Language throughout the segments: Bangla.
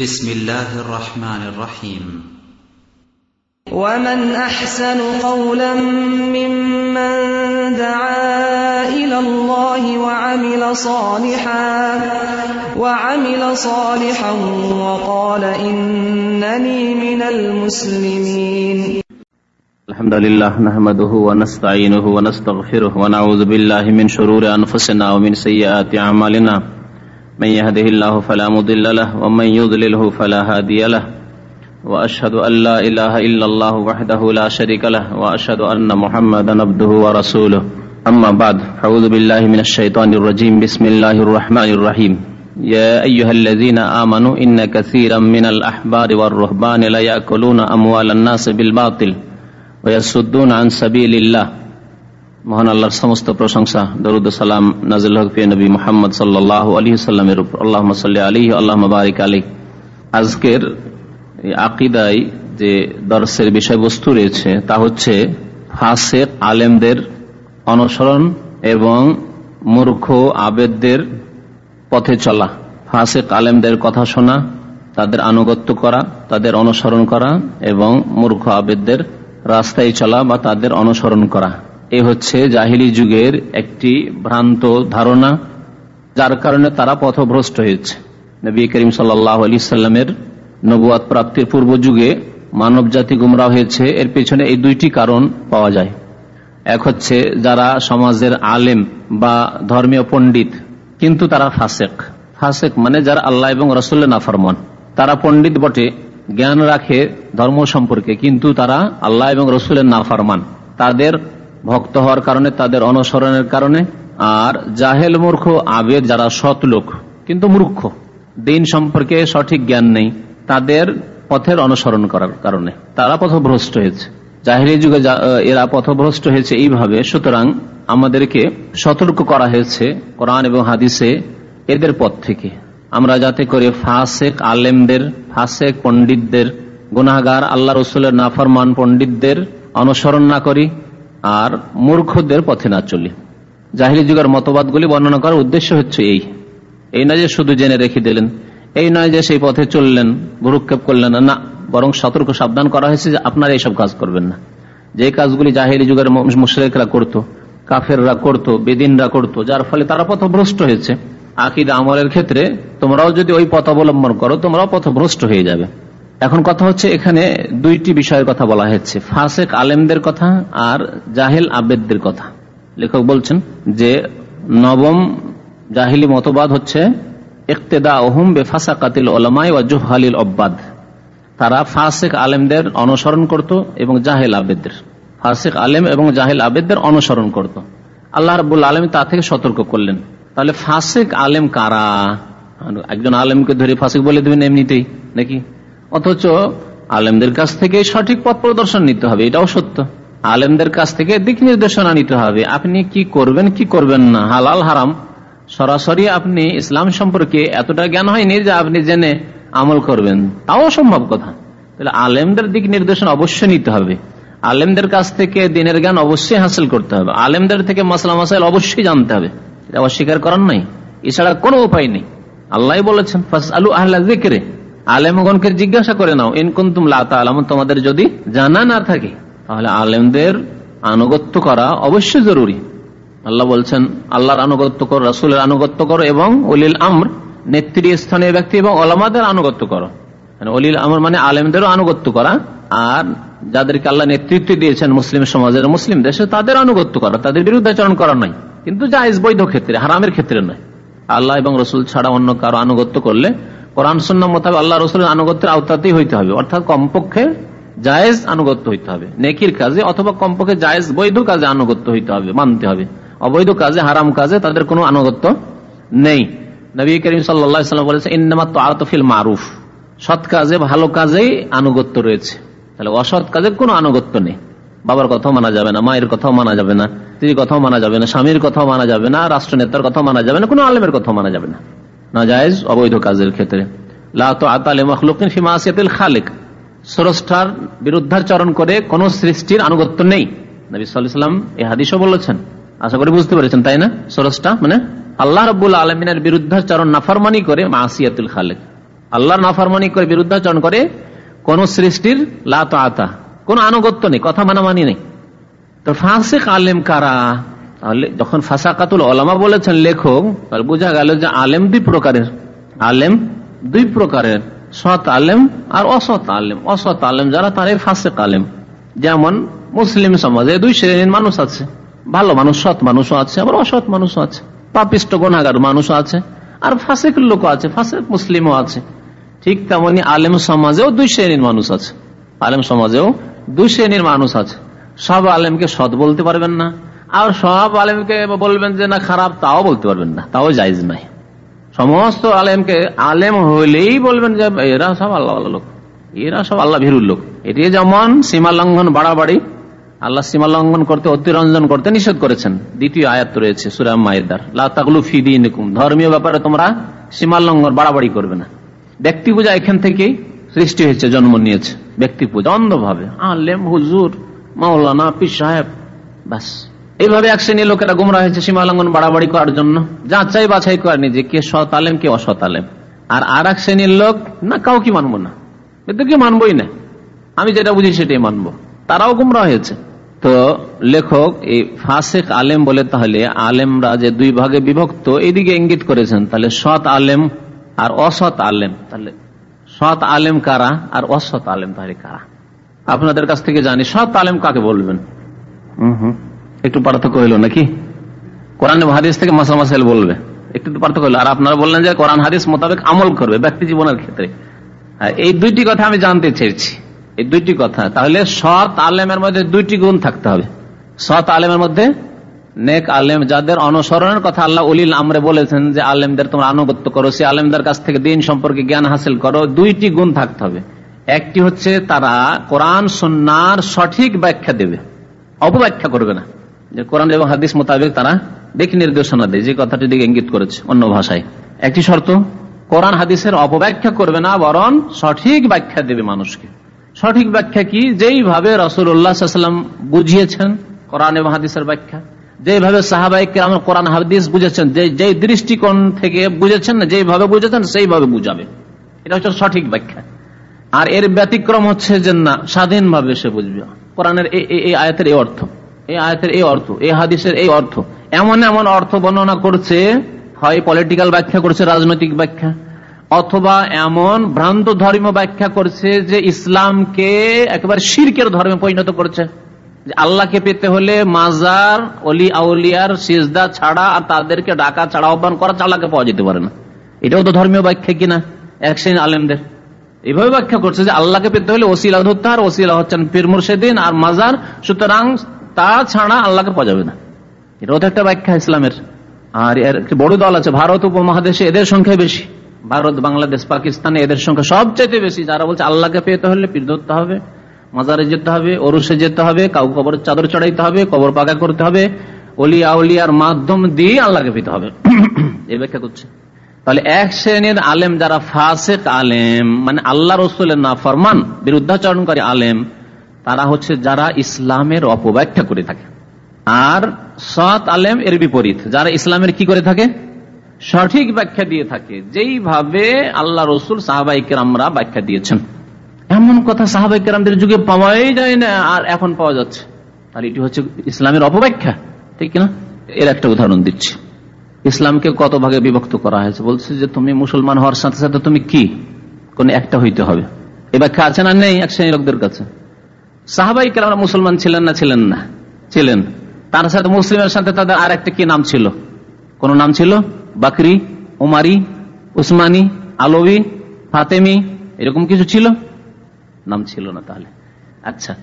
بسم الله الرحمن الرحيم. ومن أحسن قولا ممن دعا إلى الله وعمل صالحا وعمل صالحا وقال إنني من المسلمين. الحمد لله نحمده ونستعينه ونستغفره ونعوذ بالله من شرور أنفسنا ومن سيئات أعمالنا. من يهده الله فلا مضل له ومن يضلله فلا هادي له وأشهد أن لا إله إلا الله وحده لا شريك له وأشهد أن محمدا عبده ورسوله. أما بعد، أعوذ بالله من الشيطان الرجيم. بسم الله الرحمن الرحيم. يا أيها الذين آمنوا، إن كثيرا من الأحبار والرهبان لا يأكلون أموال الناس بالباطل ويصدون عن سبيل الله. মহান আল্লাহর সমস্ত প্রশংসা, দরুদ সালাম নাজিল হক নবী মোহাম্মদ সাল্লাহ আলী সাল্লামের উপর। আল্লাহ সাল্লি আলী আল্লাহ বারিক আলী আজকের আকিদাই যে দর্শের বিষয়বস্তু রয়েছে, তা হচ্ছে ফাসেক আলেমদের অনুসরণ এবং মূর্খ আবেদদের পথে চলা। ফাসেক আলেমদের কথা শোনা, তাদের আনুগত্য করা, তাদের অনুসরণ করা এবং মূর্খ আবেদদের রাস্তায় চলা বা তাদের অনুসরণ করা। এ হচ্ছে জাহিলি যুগের একটি ভ্রান্ত ধারণা, যার কারণে তারা পথভ্রষ্ট হয়েছে। নবী করিম সাল্লাহ আলি সাল্লামের নবুয়াদ প্রাপ্তির পূর্ব যুগে মানব জাতি গুমরা হয়েছে। এর পেছনে এই দুইটি কারণ পাওয়া যায়। এক হচ্ছে যারা সমাজের আলেম বা ধর্মীয় পণ্ডিত, কিন্তু তারা ফাসেক। ফাসেক মানে যারা আল্লাহ এবং রসুল্লা নাফরমান। তারা পণ্ডিত বটে, জ্ঞান রাখে ধর্ম সম্পর্কে, কিন্তু তারা আল্লাহ এবং রসুলের নাফরমান। তাদের ভক্ত হওয়ার কারণে, তাদের অনুসরণের কারণে, আর জাহেল মূর্খ, আবেদ যারা সৎ লোক, কিন্তু মূর্খ, দিন সম্পর্কে সঠিক জ্ঞান নেই, তাদের পথের অনুসরণ করার কারণে, তারা পথভ্রষ্ট হয়েছে। জাহেরি যুগে এরা পথভ্রষ্ট হয়েছে এইভাবে, সুতরাং আমাদেরকে সতর্ক করা হয়েছে কোরআন এবং হাদিসে এদের পথ থেকে। আমরা যাতে করে ফাসেক আলেমদের, ফাসেক পণ্ডিতদের গুনাগার আল্লাহ রসুলের নাফরমান পণ্ডিতদের অনুসরণ না করি আর মূর্খদের পথে না চলি। জাহিরি যুগের মতবাদগুলি বর্ণনা করার উদ্দেশ্য হচ্ছে এই। এই নয় যে শুধু জেনে রেখে দিলেন, এই নয় যে সেই পথে চললেন, ভুরুক্ষেপ করলেন, না, বরং সতর্ক সাবধান করা হয়েছে যে আপনারা এইসব কাজ করবেন না। যে কাজগুলি জাহিরি যুগের মুশরেকরা করতো, কাফেররা করতো, বেদিনরা করত, যার ফলে তারা পথভ্রষ্ট হয়েছে। আকিদ আমলের ক্ষেত্রে তোমরাও যদি ওই পথ অবলম্বন করো, তোমরাও পথভ্রষ্ট হয়ে যাবে। এখন কথা হচ্ছে এখানে দুইটি বিষয়ের কথা বলা হয়েছে। ফাসেক আলেমদের কথা আর জাহেল আবেদদের কথা। লেখক বলছেন যে, নবম জাহিলি মতবাদ হচ্ছে ইকতেদা ওহুম বেফাসা কাতিল ওলামাই ও জুহালিল অব্বাদ। তারা ফাসেক আলেমদের অনুসরণ করত এবং জাহেল আবেদদের। ফাসেক আলেম এবং জাহেল আবেদদের অনুসরণ করত। আল্লাহ রবুল আলম তা থেকে সতর্ক করলেন। তাহলে ফাসেক আলেম কারা? একজন আলেমকে ধরে ফাসেক বলে দেবেন এমনিতেই, নাকি? অথচ আলেমদের কাছ থেকে সঠিক পথ প্রদর্শন নিতে হবে, এটাও সত্য। আলেমদের কাছ থেকে দিক নির্দেশনা নিতে হবে, আপনি কি করবেন কি করবেন না, হালাল, হারাম? সরাসরি আপনি ইসলাম সম্পর্কে এতটা জ্ঞান হয়নি যে আপনি জেনে আমল করবেন, তাও সম্ভব কথা। তাহলে আলেমদের দিক নির্দেশনা অবশ্যই নিতে হবে। আলেমদের কাছ থেকে দিনের জ্ঞান অবশ্যই হাসিল করতে হবে। আলেমদের থেকে মশলা মশাইল অবশ্যই জানতে হবে। এটা অস্বীকার করার নাই। এছাড়া কোনো উপায় নেই। আল্লাহ বলেছেন ফাস আলু আহ্লা আলেমগণকে জিজ্ঞাসা করে নাও ইনকুন্তুম আলম তোমাদের যদি জানা না থাকে, তাহলে আলেমদের আনুগত্য করা অবশ্যই জরুরি। আল্লাহ বলছেন, আল্লাহর আনুগত্য করো, রাসুলের আনুগত্য করো এবং অলিল আমর, নেতৃস্থানীয় ব্যক্তি এবং ওলামাদের আনুগত্য করো। অলিল আমর মানে আলেমদেরও আনুগত্য করা, আর যাদেরকে আল্লাহ নেতৃত্ব দিয়েছেন মুসলিম সমাজের মুসলিম দেশে, তাদের আনুগত্য করা, তাদের বিরুদ্ধে বিরুদ্ধাচরণ করা নাই কিন্তু জায়জ বৈধ ক্ষেত্রে, হারামের ক্ষেত্রে নয়। আল্লাহ এবং রসুল ছাড়া অন্য কারও আনুগত্য করলে কোরআন সন্ন্য মোতাবেক আল্লাহ রসুলের আনুগত্যের আওতাতেই হইতে হবে। অর্থাৎ কমপক্ষে জায়েজ আনুগত্য হইতে হবে। নেকির কাজে অথবা কমপক্ষে জায়েজ বৈধ কাজে আনুগত্য হইতে হবে, মানতে হবে। অবৈধ কাজে, হারাম কাজে তাদের কোনো আনুগত্য নেই। নবী করিম সাল্লাম বলেছে ইন্নামাত আতফিল মারুফ। সৎ কাজে, ভালো কাজেই আনুগত্য রয়েছে। তাহলে অসৎ কাজে কোনো আনুগত্য নেই। বাবার কথাও মানা যাবে না, মায়ের কথাও মানা যাবে না, স্ত্রীর কথাও মানা যাবে না, স্বামীর কথাও মানা যাবে না, রাষ্ট্রনেতার কথাও মানা যাবে না, কোনো আলেমের কথাও মানা যাবে না। নাজায়জ অবৈধ কাজের ক্ষেত্রে। খালেক। স্রষ্টার বিরুদ্ধাচরণ করে কোন সৃষ্টির আনুগত্য নেই। নবী এই হাদিসও বলেছেন। আশা করি বুঝতে পেরেছেন, তাই না? স্রষ্টা মানে আল্লাহ রবুল্লা আলমিনের বিরুদ্ধাচরণ নাফরমানি করে মাসিয়াতুল খালেক। আল্লাহর নাফারমানি করে বিরুদ্ধাচরণ করে কোন সৃষ্টির লাত আতা কোন আনুগত্য নেই, কথা মানামানি নেই। তো ফাঁসেক আলেম কারা? তাহলে যখন ফাঁসাকাতুল ওলামা বলেছেন লেখক, তাহলে বোঝা গেল যে আলেম দুই প্রকারের। আলেম দুই প্রকারের, সৎ আলেম আর অসৎ আলেম। অসৎ আলেম যারা, তারাই ফাঁসেক আলেম। যেমন মুসলিম সমাজে দুই শ্রেণির মানুষ আছে। ভালো মানুষ, সৎ মানুষও আছে, আবার অসৎ মানুষও আছে। পাপিষ্ট গণাগার মানুষও আছে। আর ফাঁসেক লোকও আছে, ফাঁসেক মুসলিমও আছে। ঠিক তেমনি আলেম সমাজেও দুই শ্রেণির মানুষ আছে। আলেম সমাজেও দুই শ্রেণির মানুষ আছে। সব আলেমকে সৎ বলতে পারবেন না। আর সব আলেমকে বলবেন যে, না, খারাপ, তাও বলতে পারবেন না, তাও জায়জ নাই সমস্ত আলেমকে আলেম হইলেই বলবেন যে, এরা সব আল্লাহ লোক, এরা সব আল্লাহ ভীরুর লোক। এটি যেমন সীমা লঙ্ঘন বাড়াবাড়ি, আল্লাহ সীমা লঙ্ঘন করতে, অতিরঞ্জন করতে নিষেধ করেছেন। দ্বিতীয় আয়াত রয়েছে সুরাম মায়েদার লাকলু ফিদিন ধর্মীয় ব্যাপারে তোমরা সীমা লঙ্ঘন বাড়াবাড়ি করবে না। ব্যক্তি পূজা এখান থেকেই সৃষ্টি হয়েছে, জন্ম নিয়েছে, ব্যক্তি পূজা অন্ধভাবে। আলেম, হুজুর, মাওলানা পিস সাহেব, বাস। এইভাবে এক শ্রেণির লোকেরা গুমরা হয়েছে, সীমা লঙ্ঘন বাড়াবাড়ি করার জন্য। যাচাই বাছাই করেনি যে কে সৎ আলেম, কে অসৎ আলেম। আর আর এক শ্রেণির লোক, না, কাউকে মানবো না। এদেরকে মানবই না? আমি যেটা বুঝি সেটাই মানবো। তারাও গুমরা হয়েছে। তো লেখক, এই ফাসেক আলেম বলে তাহলে আলেমরা যে দুই ভাগে বিভক্ত এইদিকে ইঙ্গিত করেছেন, তাহলে সৎ আলেম আর অসৎ আলেম। তাহলে সৎ আলেম কারা আর অসৎ আলেম তাহলে কারা? আপনাদের কাছ থেকে জানি, সৎ আলেম কাকে বলবেন? একটু পার্থক্য হইল নাকি? কোরআন হাদিস থেকে মাসা মাসাইল বলবে। একটু পার্থক্য হইল। আর আপনারা বললেন যে কোরআন, হাদিস মোতাবেক আমল করবে ব্যক্তি জীবনের ক্ষেত্রে। এই দুইটি কথা আমি জানতে চেয়েছি। এই দুইটি কথা। তাহলে সৎ আলেমের মধ্যে দুইটি গুণ থাকতে হবে। সৎ আলেমের মধ্যে নেক আলেম, যাদের অনুসরণের কথা আল্লাহ উলিল আমরে বলেছেন যে আলেমদের তোমরা আনুগত্য করো সে আলেমদের কাছ থেকে দিন সম্পর্কে জ্ঞান হাসিল করো, দুইটি গুণ থাকতে হবে। একটি হচ্ছে তারা কোরআন সন্ন্যার সঠিক ব্যাখ্যা দেবে। অপব্যাখ্যা করবে না। যে কোরআন এবং হাদিস মোতাবেক তারা দিক নির্দেশনা দেয়, যে কথাটি দিকে ইঙ্গিত করেছে অন্য ভাষায়। একটি শর্ত, কোরআন হাদিসের অপব্যাখ্যা করবে না, বরং সঠিক ব্যাখ্যা দেবে মানুষকে। সঠিক ব্যাখ্যা কি? যেইভাবে রসুল্লাহাম বুঝিয়েছেন কোরআন এবং হাদিসের ব্যাখ্যা যেভাবে সাহাবাহিক কোরআন হাদিস বুঝেছেন, যে যে দৃষ্টিকোণ থেকে বুঝেছেন না যেভাবে বুঝেছেন, সেইভাবে বুঝাবে। এটা হচ্ছে সঠিক ব্যাখ্যা। আর এর ব্যতিক্রম হচ্ছে যে না, স্বাধীনভাবে সে বুঝবে। কোরআনের এই আয়াতের এই অর্থ। এই আয়াতের এই অর্থ, এই হাদিসের এই অর্থ। এমন এমন অর্থ বর্ণনা করছে, হয় পলিটিক্যাল ব্যাখ্যা করছে, রাজনৈতিক ব্যাখ্যা, অথবা এমন ভ্রান্ত ধর্ম ব্যাখ্যা করছে যে ইসলামকে একেবারে শিরকের ধর্মে পরিণত করছে। যে আল্লাহকে পেতে হলে মাজার, অলি আউলিয়ার সিজদা ছাড়া আর তাদেরকে ডাকা ছাড়া, আহ্বান করা চালাকে পাওয়া যেতে পারে না। এটাও তো ধর্মীয় ব্যাখ্যা কিনা? এক শ্রেণি আলেমদের। এইভাবে ব্যাখ্যা করছে যে আল্লাহকে পেতে হলে ওসিলা ধরতে আর ওসিলা হচ্ছেন পীর মুর্শেদিন আর মাজার, সুতরাং তা ছাড়া আল্লাহকে পাওয়া যাবে না। এটাও তো একটা ব্যাখ্যা ইসলামের। আর এর একটি বড় দল আছে, ভারত উপমহাদেশে এদের সংখ্যা বেশি। ভারত, বাংলাদেশ, পাকিস্তানে এদের সংখ্যা সবচেয়ে বেশি। যারা বলছে আল্লাহকে পেতে হলে পীর ধরতে হবে, মাজারে যেতে হবে অরুষে যেতে হবে, কাউ কবর চাদর চড়াইতে হবে, কবর পাকা করতে হবে, অলিয়া উলিয়ার মাধ্যম দিয়ে আল্লাহকে পেতে হবে। এই ব্যাখ্যা করছে। তাহলে এক শ্রেণির আলেম যারা ফাসেক আলেম মানে আল্লাহ রসুলের না ফরমান বিরুদ্ধাচরণকারী আলেম তারা হচ্ছে যারা ইসলামের অপব্যাখ্যা করে থাকে। আর সৎ আলেম এর বিপরীত। যারা ইসলামের কি করে থাকে? সঠিক ব্যাখ্যা দিয়ে থাকে। যেইভাবে আল্লাহ রসুল সাহাবাইকের আমরা ব্যাখ্যা দিয়েছেন। এমন কথা সাহাবাইকের আমাদের যুগে পাওয়াই যায় না, আর এখন পাওয়া যাচ্ছে। আর এটি হচ্ছে ইসলামের অপব্যাখ্যা, ঠিক না এর একটা উদাহরণ দিচ্ছি। ইসলামকে কত ভাগে বিভক্ত করা হয়েছে? বলছে যে তুমি মুসলমান হওয়ার সাথে সাথে তুমি কি? কোন একটা হইতে হবে। এ ব্যাখ্যা আছে না নেই? এক শ্রেণি লোকদের কাছে। সাহাবাই কেরামরা মুসলমান ছিলেন না ছিলেন না? ছিলেন। তার সাথে মুসলিমের সাথে তাদের আর একটা কি নাম ছিল? কোন নাম ছিল? বাকরি, উমারি, উসমানী, আলবি, ফাতেমি, এরকম কিছু ছিল? নাম ছিল না তাহলে। আচ্ছা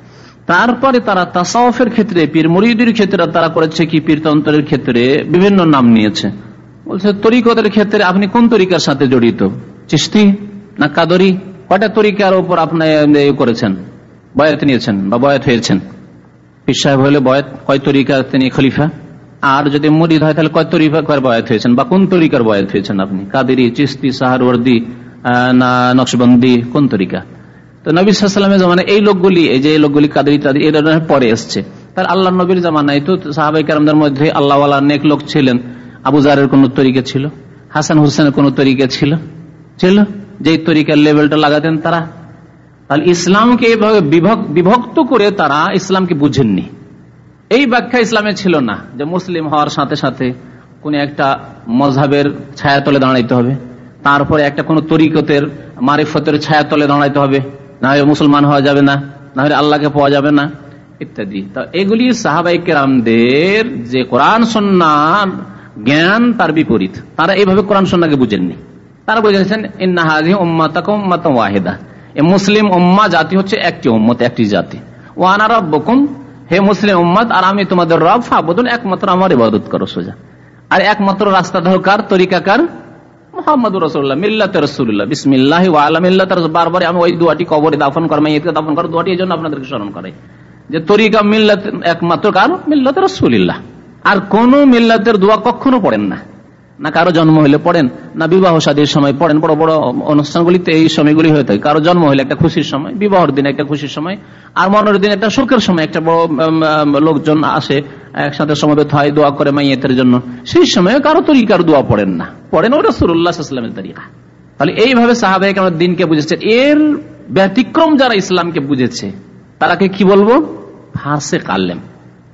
তারপরে তারা তাসাউফের ক্ষেত্রে, পীর মরিদির ক্ষেত্রে তারা করেছে কি? পীরতন্ত্রের ক্ষেত্রে বিভিন্ন নাম নিয়েছে। বলছে, তরিকতের ক্ষেত্রে আপনি কোন তরিকার সাথে জড়িত? চিস্তি না কাদরি? কয়টা তরিকার উপর আপনি করেছেন? বয়াত নিয়েছেন বা বয়াত হয়েছেন। পীর সাহেব হলে বয়াত কয় তরিকা তিনি খলিফা? আর যদি মরিদ হয় তাহলে কয় তরিকার বয়াত হয়েছেন বা কোন তরিকার বয়াত হয়েছেন আপনি? কাদেরি চিস্তি সাহারওয়ার্দি না, নকশবন্দি, কোন তরিকা? তো নবী সাল্লামের জামানে এই লোকগুলি, এই যে লোকগুলি কাদের ইত্যাদি এর পরে এসছে। তার আল্লাহ নবীর জামানায় তো সাহাবাই কালামদের মধ্যে আল্লাহ নেক লোক ছিলেন। আবু জারের কোন তরিকা ছিল? হাসান হুসেনের কোন তরিকা ছিল? ছিল? যে তরিকার লেভেলটা লাগাতেন তারা তাহলে ইসলামকে এইভাবে বিভক্ত করে তারা ইসলামকে বুঝেননি। এই ব্যাখ্যা ইসলামে ছিল না যে মুসলিম হওয়ার সাথে সাথে কোন একটা মজহাবের ছায়া তলে দাঁড়াইতে হবে, তারপরে একটা কোন তরিকতের মারিফতের ছায়া তলে দাঁড়াইতে হবে, না হলে মুসলমান হওয়া যাবে না না হলে আল্লাহকে পাওয়া যাবে না, ইত্যাদি। তা এগুলি সাহাবাই কেরামদের যে কোরআন সন্ন্যার জ্ঞান, তার বিপরীত। তারা এইভাবে কোরআন, সন্নাকে বুঝেননি। তারা বুঝেছেন ইন্নাহাজি উম্মাতাক ওয়াহেদা। এ মুসলিম উম্মা জাতি হচ্ছে একটি উম্মত, একটি জাতি। ও আনারা বকুম হে মুসলিম উম্মত আর আমি তোমাদের রব ফাবুদুন একমাত্র আমার ইবাদত করো সোজা। আর একমাত্র রাস্তা ধরকার তরিকাকার বারবার আমি ওই দুয়াটি কবরে দাফন দাফন কর দুয়াটি জন্য আপনাদেরকে তরিকা একমাত্র কার? আর কোন মিল্লাতের দোয়া কখনো পড়েন না। না কারও জন্ম হলে পড়েন, না বিবাহ সাদীর সময় পড়েন, বড় বড় অনুষ্ঠানগুলিতে এই সময়গুলি হয়ে থাকে। কারও জন্ম হলে একটা খুশির সময়, বিবাহর দিন একটা খুশির সময়, আর মনের দিন একটা সুখের সময়, একটা বড় লোকজন আসে, একসাথে সমবেত হয়, দোয়া করে মাইয়েতের জন্য। সেই সময় কারও তরিকার দোয়া পড়েন না। পড়েন ওরা সুরুল্লাহামের তরিকা তাহলে এইভাবে সাহাবাহিক আমার দিনকে বুঝেছে। এর ব্যতিক্রম যারা ইসলামকে বুঝেছে, তারাকে কি বলব? হাসে কালেম।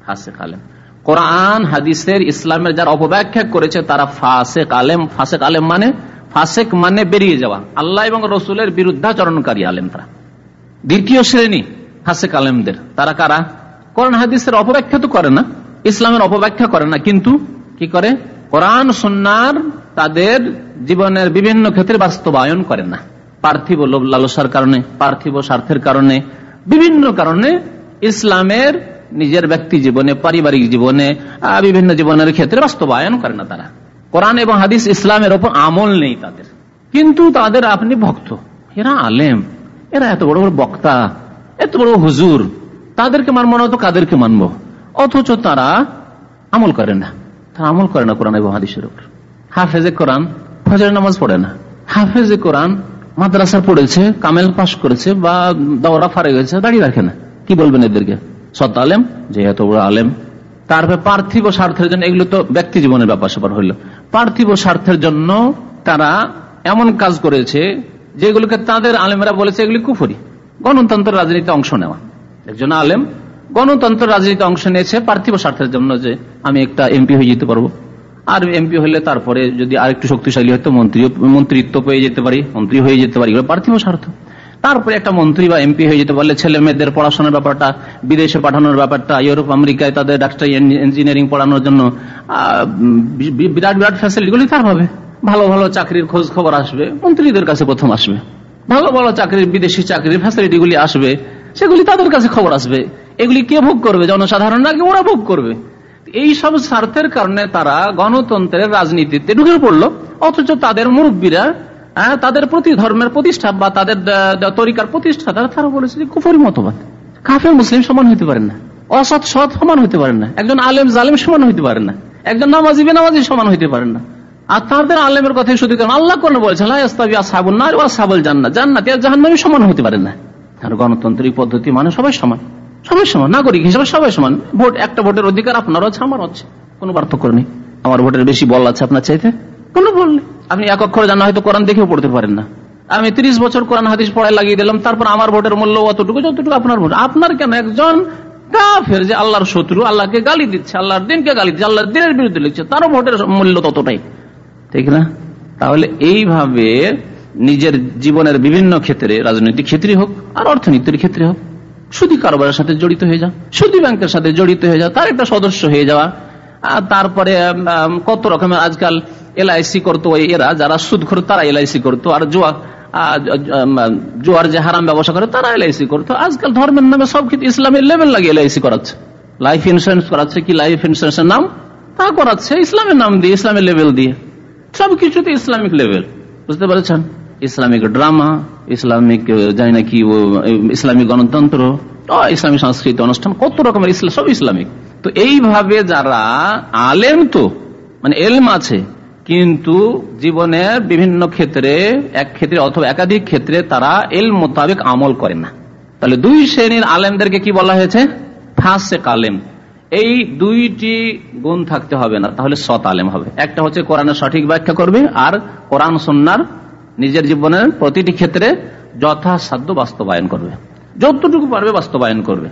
হাসে কালেম। কোরআন হাদিসের ইসলামের যারা অপব্যাখ্যা করেছে, তারা ফাসেক আলেম। ফাসেক আলেম মানে? ফাসেক মানে বেরিয়ে যাওয়া। আল্লাহ এবং রসুলের বিরুদ্ধাচরণকারী আলেম তারা। দ্বিতীয় শ্রেণি ফাসেক আলেমদের। তারা কারা? কোরআন হাদিসের অপব্যাখ্যা তো করে না, ইসলামের অপব্যাখ্যা করে না, কিন্তু কি করে? কোরআন সন্ন্যার তাদের জীবনের বিভিন্ন ক্ষেত্রে বাস্তবায়ন করে না। পার্থিব লোভ লালসার কারণে, পার্থিব স্বার্থের কারণে, বিভিন্ন কারণে ইসলামের নিজের ব্যক্তি জীবনে, পারিবারিক জীবনে বিভিন্ন জীবনের ক্ষেত্রে বাস্তবায়ন করে না তারা। কোরআন এবং হাদিস ইসলামের ওপর আমল নেই তাদের। কিন্তু তাদের আপনি ভক্ত, এরা আলেম, এরা এত বড় বড় বক্তা, এত বড় হুজুর, তাদেরকে মানব না তো কাদেরকে মানব? অথচ তারা আমল করে না। তারা আমল করে না কোরআন এবং হাদিসের উপর। হাফেজে কোরআন ফজর নামাজ পড়ে না। হাফেজে কোরআন মাদ্রাসা পড়েছে, কামেল পাশ করেছে বা দৌড়া ফারে গেছে দাঁড়িয়ে রাখে না। কি বলবেন এদেরকে? সত্য আলেম যে এত বড় আলেম। তারপরে পার্থিব স্বার্থের জন্য, এগুলো তো ব্যক্তি জীবনের ব্যাপার স্যাপার হইল। পার্থিব স্বার্থের জন্য তারা এমন কাজ করেছে, যেগুলোকে তাদের আলেমেরা বলেছে এগুলি কুফুরি, গণতন্ত্র রাজনীতি অংশ নেওয়া। একজন আলেম গণতন্ত্র রাজনীতি অংশ নিয়েছে, পার্থিব স্বার্থের জন্য যে আমি একটা এমপি হয়ে যেতে পারব। আর এমপি হলে তারপরে যদি আরেকটু শক্তিশালী হয়তো মন্ত্রী মন্ত্রিত্ব পেয়ে যেতে পারি, মন্ত্রী হয়ে যেতে পারি পার্থিব স্বার্থ। তারপরে একটা মন্ত্রী বা এমপি হয়ে যেতে পারলে ছেলে মেয়েদের পড়াশোনার ব্যাপারটা, বিদেশে পাঠানোর ব্যাপারটা, ইউরোপ, আমেরিকায় তাদের ডাক্তার ইঞ্জিনিয়ারিং পড়ানোর জন্য বিরাট বিরাট ফ্যাসিলিটিগুলি তার হবে। ভালো ভালো চাকরির খোঁজ খবর আসবে, মন্ত্রীদের কাছে প্রথম আসবে। ভালো ভালো চাকরির, বিদেশি চাকরির ফ্যাসিলিটিগুলি আসবে, সেগুলি তাদের কাছে খবর আসবে। এগুলি কে ভোগ করবে? জনসাধারণ নাকি ওরা ভোগ করবে? এই সব স্বার্থের কারণে তারা গণতন্ত্রের রাজনীতিতে ঢুকে পড়ল, অথচ তাদের মুরব্বীরা তাদের প্রতি, ধর্মের প্রতিষ্ঠা বা তাদের তরিকার প্রতিষ্ঠা, তারা তারা বলেছে যে কুফরি মতবাদ। কাফের, মুসলিম সমান হইতে পারেন না। অসৎ, সৎ সমান হইতে পারেন না। একজন আলেম, জালেম সমান হইতে পারেন না। একজন নামাজি, বেনামাজি সমান হইতে পারেন না। আর তাদের আলেমের কথাই শুধু কারণ আল্লাহ কোন বলছেন জান্নাত জাহান্নামি সমান হতে পারেন না। আর গণতান্ত্রিক পদ্ধতি মানে সবাই সমান। সবাই সমান। নাগরিক হিসেবে সবাই সমান। ভোট, একটা ভোটের অধিকার আপনার আছে আমার আছে। কোনো পার্থক্য নেই। আমার ভোটের বেশি বল আছে আপনার চাইতে? কোনো বল নেই। আপনি এক অক্ষর জানা হয়তো কোরআন দেখেও পড়তে পারেন না। আমি ত্রিশ বছর কোরআন হাদিস পড়ায় লাগিয়ে দিলাম, তারপর আমার ভোটের মূল্য অতটুকু, যতটুকু আপনার ভোট। আপনার কেন একজন কাফের যে আল্লাহর শত্রু, আল্লাহকে গালি দিচ্ছে, আল্লাহর দিনকে গালি দিচ্ছে, আল্লাহর দিনের বিরুদ্ধে লিখছে তারও ভোটের মূল্য ততটাই ঠিক না? তাহলে এইভাবে নিজের জীবনের বিভিন্ন ক্ষেত্রে, রাজনৈতিক ক্ষেত্রে হোক আর অর্থনীতির ক্ষেত্রে হোক, সুদী কারবারের সাথে জড়িত হয়ে যাও, সুদী ব্যাংকের সাথে জড়িত হয়ে যাও, তার একটা সদস্য হয়ে যাওয়া তারপরে কত রকমের আজকাল এলআইসি করতো এরা, যারা সুদ করতো তারা এলআইসি করতো। আর জোয়া জোয়ার যে হারাম ব্যবসা করে তারা এলআইসি করতো। আজকাল ধর্মের নামে সব ইসলামের লেভেল লাগে এলআইসি করাচ্ছে। লাইফ ইন্স্যুরেন্স করাচ্ছে কি? লাইফ ইন্স্যুরেন্সের নাম? তা করাচ্ছে, ইসলামের নাম দিয়ে, ইসলামের লেভেল দিয়ে। সবকিছুতে ইসলামিক লেভেল বুঝতে পারছেন? ইসলামিক ড্রামা ইসলামিক জানি না কি ইসলামিক গণতন্ত্র ইসলামিক সংস্কৃতি অনুষ্ঠান, কত রকমের ইসলাম সব ইসলামিক। তো এইভাবে যারা আলেম তো মানে এলম আছে, কিন্তু জীবনের বিভিন্ন ক্ষেত্রে, এক ক্ষেত্রে অথবা একাধিক ক্ষেত্রে তারা এল মোতাবেক আমল করে না। তাহলে দুই শ্রেণির আলেমদেরকে কি বলা হয়েছে? ফাঁসে কালেম এই দুইটি গুণ থাকতে হবে না, তাহলে সৎ আলেম হবে। একটা হচ্ছে কোরআনের সঠিক ব্যাখ্যা করবে, আর কোরআন সন্ন্যার নিজের জীবনের প্রতিটি ক্ষেত্রে যথাসাধ্য বাস্তবায়ন করবে। যতটুকু পারবে বাস্তবায়ন করবে।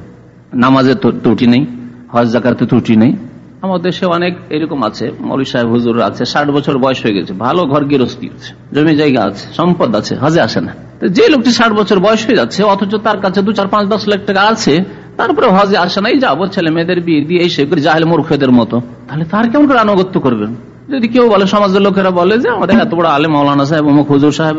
নামাজের ত্রুটি নেই। হজ, জাকাতে ত্রুটি নেই। আমাদের দেশে অনেক এরকম আছে, মৌলী সাহেব, হুজুর আছে, ষাট বছর বয়স হয়ে গেছে, ভালো ঘর গৃহস্থী আছে, জমি জায়গা আছে, সম্পদ আছে, হজে আসে না। যে লোকটি ষাট বছর বয়স হয়ে যাচ্ছে, অথচ তার কাছে দু, চার, পাঁচ, দশ লাখ টাকা আছে, তারপরে হজে আসে নাই যাব ছেলে মেয়েদের বিয়ে দিয়ে এসে করে, জাহেল মূর্খদের মতো। তাহলে তার কেমন করে আনুগত্য করবেন? যদি কেউ বলে, সমাজের লোকেরা বলে যে, আমাদের এত বড় আলে মৌলানা সাহেব, অমুক হুজুর সাহেব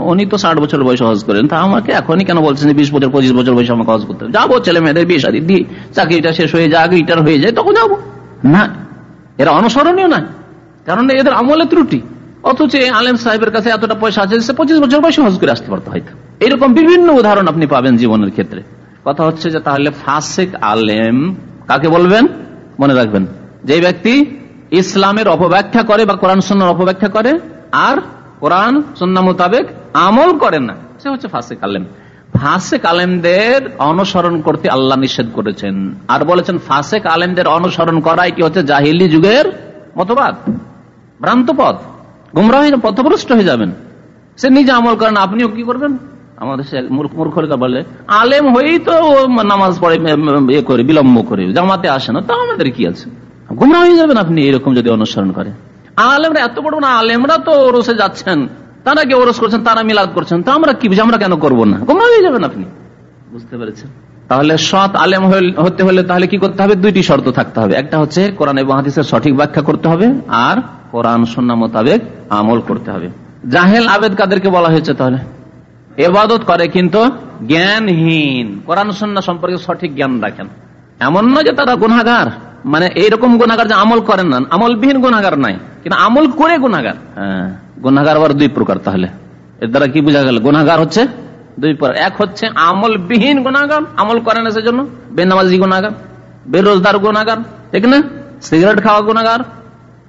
উনি তো ষাট বছর বয়সে হজ করেন। তা আমাকে এখনই কেন বলছেন বিশ বছর, পঁচিশ বছর বয়সে আমাকে হজ করতে যাব, ছেলে মেয়েদের বিয়ে শাদী দিই, চাকরিটা শেষ হয়ে যাক রিটার হয়ে যায়, তখন যাব। না, এরা অনুসরণীয় না কারণ এদের আমলে ত্রুটি। অথচ আলেম সাহেবের কাছে এতটা পয়সা আছে সে পঁচিশ বছর বয়সে হজ করে আসতে পারতো হয়তো। এরকম বিভিন্ন উদাহরণ আপনি পাবেন জীবনের ক্ষেত্রে। কথা হচ্ছে যে, তাহলে ফাসেক আলেম কাকে বলবেন? মনে রাখবেন। যে ব্যক্তি ইসলামের অপব্যাখ্যা করে বা কোরআন সন্ন্যার অপব্যাখ্যা করে, আর কোরআন সন্না মোতাবেক আমল করে না। সে হচ্ছে ফাসেক আলেম। ফাসেক আলেমদের অনুসরণ করতে আল্লাহ নিষেধ করেছেন। আর বলেছেন, ফাসেক আলেমদের অনুসরণ করাই কি হচ্ছে জাহিলি যুগের মতবাদ? ভ্রান্ত পথ। গুমরাহ পথভ্রষ্ট হয়ে যাবেন। সে নিজে আমল করেন, আপনিও কি করবেন? আমাদের মূর্খ বলে, আলেম হয়েই তো নামাজ পড়ে ইয়ে করে, বিলম্ব করে, জামাতে আসে না তা আমাদের কি আছে? গুমরা হয়ে যাবেন আপনি এরকম যদি অনুসরণ করেন। আলেমরা এত বড় না আলেমরা তো ওরসে যাচ্ছেন। তারা কি ওরস করছেন, তারা মিলাদ করছেন। তা আমরা কি আমরা কেন করব না? গুমরা হয়ে যাবেন আপনি। বুঝতে পেরেছেন? তাহলে সৎ আলেম হতে হলে তাহলে কি করতে হবে? দুইটি শর্ত থাকতে হবে। একটা হচ্ছে কোরআন এবং হাদিসের সঠিক ব্যাখ্যা করতে হবে আর কোরআন সন্না মোতাবেক আমল করতে হবে। জাহেল আবেদ কাদেরকে বলা হয়েছে তাহলে? এবাদত করে কিন্তু জ্ঞানহীন। কোরআন সন্না সম্পর্কে সঠিক জ্ঞান রাখেন। এমন নয় যে তারা গুনাগার মানে এইরকম গুণাগার যে আমল করেন না আমলবিহীন গুণাগার নাই কিন্তু আমল করে গুণাগার হ্যাঁ। গুণাগার আবার দুই প্রকার তাহলে। এর দ্বারা কি বোঝা গেল? গুণাগার হচ্ছে দুই প্রকার। এক হচ্ছে আমলবিহীন গুণাগার আমল করে না সেজন্য বেনামাজি গুণাগার বেরোজগার গুণাগার ঠিক না? সিগারেট খাওয়া গুণাগার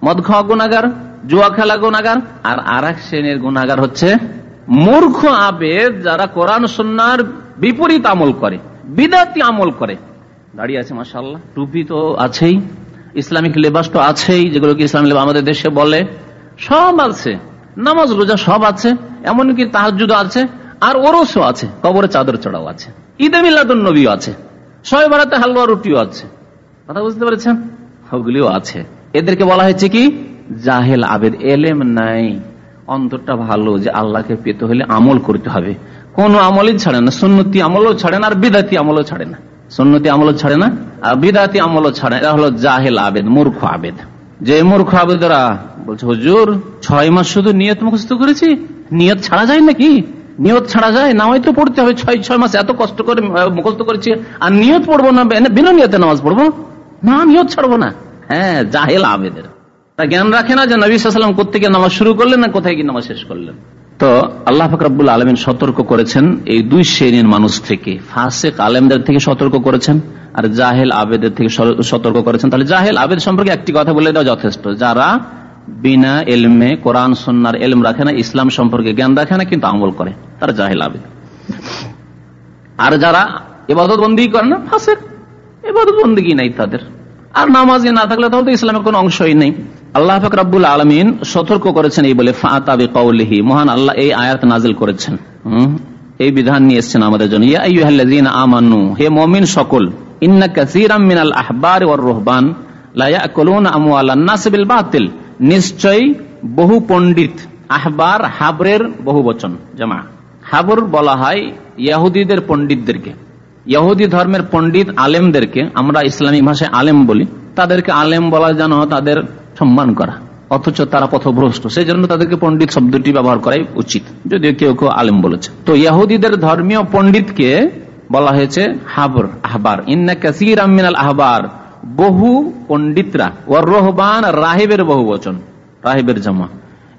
মদ খাওয়া গুণাগার জুয়া খেলা গুণাগার আর আর এক শ্রেণির গুণাগার হচ্ছে মূর্খ আবেদ যারা কোরআন সন্ন্যার বিপরীত আমল করে বিদাতি আমল করে। দাঁড়িয়ে আছে মাসাল্লাহ টুপি তো আছেই, ইসলামিক লেবাস তো আছেই যেগুলো কি ইসলামিক আমাদের দেশে বলে, সব আছে। নামাজ, রোজা সব আছে, এমনকি তাহাজুদ আছে, আর ওরসও আছে, কবরে চাদর চড়াও আছে, ঈদে মিল্লাদুল নবীও আছে সবাই বারাতে হালুয়া রুটিও আছে। কথা বুঝতে পেরেছেন? ওগুলিও আছে। এদেরকে বলা হয়েছে কি? জাহেল আবেদ, এলেম নাই। অন্তরটা ভালো যে আল্লাহকে পেতে হলে আমল করতে হবে। কোন আমলই ছাড়ে না, সুন্নতি আমলও ছাড়ে না, আর বিদাতি আমলও ছাড়ে না। সুন্নতি আমলও ছাড়ে না, আর বিদাতি আমলও ছাড়ে এরা হলো জাহেল আবেদ, মূর্খ আবেদ। যে মূর্খ আবেদরা বলছে, হুজুর, ছয় মাস শুধু নিয়ত মুখস্থ করেছি? নিয়ত ছাড়া যায় নাকি? নিয়ত ছাড়া যায়? না হয়তো পড়তে হবে, ছয় ছয় মাস এত কষ্ট করে মুখস্থ করেছি, আর নিয়ত পড়ব না বিনা নিয়তে নামাজ পড়ব? না, নিয়ত ছাড়বো না। হ্যাঁ জাহেল আবেদের। জ্ঞান রাখে না যে নবী সাল্লাম কোথেকে নামাজ শুরু করলেন না কোথায় কি নামাজ শেষ করলেন? তো আল্লাহ ফকরাবুল আলমিন সতর্ক করেছেন এই দুই শ্রেণির মানুষ থেকে। ফাসেক আলেমদের থেকে সতর্ক করেছেন আর জাহেল আবেদের থেকে সতর্ক করেছেন। তাহলে জাহেল আবেদ সম্পর্কে একটি কথা বলে দেওয়া যথেষ্ট। যারা বিনা এলমে কোরআন সন্ন্যার এলম রাখে না, ইসলাম সম্পর্কে জ্ঞান রাখে না, কিন্তু আমল করে, তারা জাহেল আবেদ। আর যারা এবাদত বন্দী করে না ফাঁসের এবাদত বন্দী নাই তাদের। আর নামাজি না থাকলে তাহলে তো ইসলামের কোন অংশই নেই। আল্লাহ ফকরাবুল আলমিন সতর্ক করেছেন এই বলে ফাতাবি মহান আল্লাহ এই আয়াত নাজিল করেছেন। এই বিধান নিয়ে এসছেন আমাদের জন্য। আমানু, হে মমিন সকল, ইন্না মিনাল আহবার ওর রহবান বাতিল। নিশ্চয় বহু পণ্ডিত আহবার হাবরের বহু বচন জামা, হাবর বলা হয় ইয়াহুদীদের পণ্ডিতদেরকে। ইহুদি ধর্মের পণ্ডিত আলেমদেরকে আমরা ইসলামী ভাষায় আলেম বলি, তাদেরকে আলেম বলা যেন তাদের সম্মান করা, অথচ তারা পথভ্রষ্ট। সেই জন্য তাদেরকে পণ্ডিত শব্দটি ব্যবহার করাই উচিত, যদিও কেউ কেউ আলেম বলেছে। তো ইহুদিদের ধর্মীয় পণ্ডিতকে বলা হয়েছে হাবর, আহবার। ইন্না কাসির আমিনাল আহবার, বহু পণ্ডিতরা ও রোহবান রাহেবের বহু বচন রাহেবের জামা,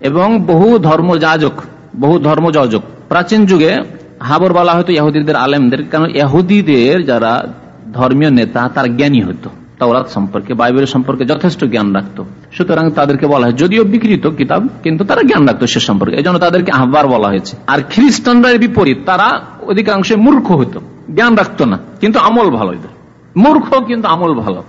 এবং বহু ধর্মযাজক বহু ধর্মযাজক। প্রাচীন যুগে হাবর বলা হয়তো ইহুদিদের আলেমদের, কারণ ইহুদিদের যারা ধর্মীয় নেতা, তার জ্ঞানী হতো তাওরাত সম্পর্কে বাইবেল সম্পর্কে যথেষ্ট জ্ঞান রাখতো। সুতরাং তাদেরকে বলা হয়, যদিও বিকৃত কিতাব, কিন্তু তারা জ্ঞান রাখতো সে সম্পর্কে। এই জন্য তাদেরকে আহ্বার বলা হয়েছে। আর খ্রিস্টানরা বিপরীত, তারা অধিকাংশে মূর্খ হইতো। জ্ঞান রাখতো না, কিন্তু আমল ভালো হইত। মূর্খ, কিন্তু আমল ভালো।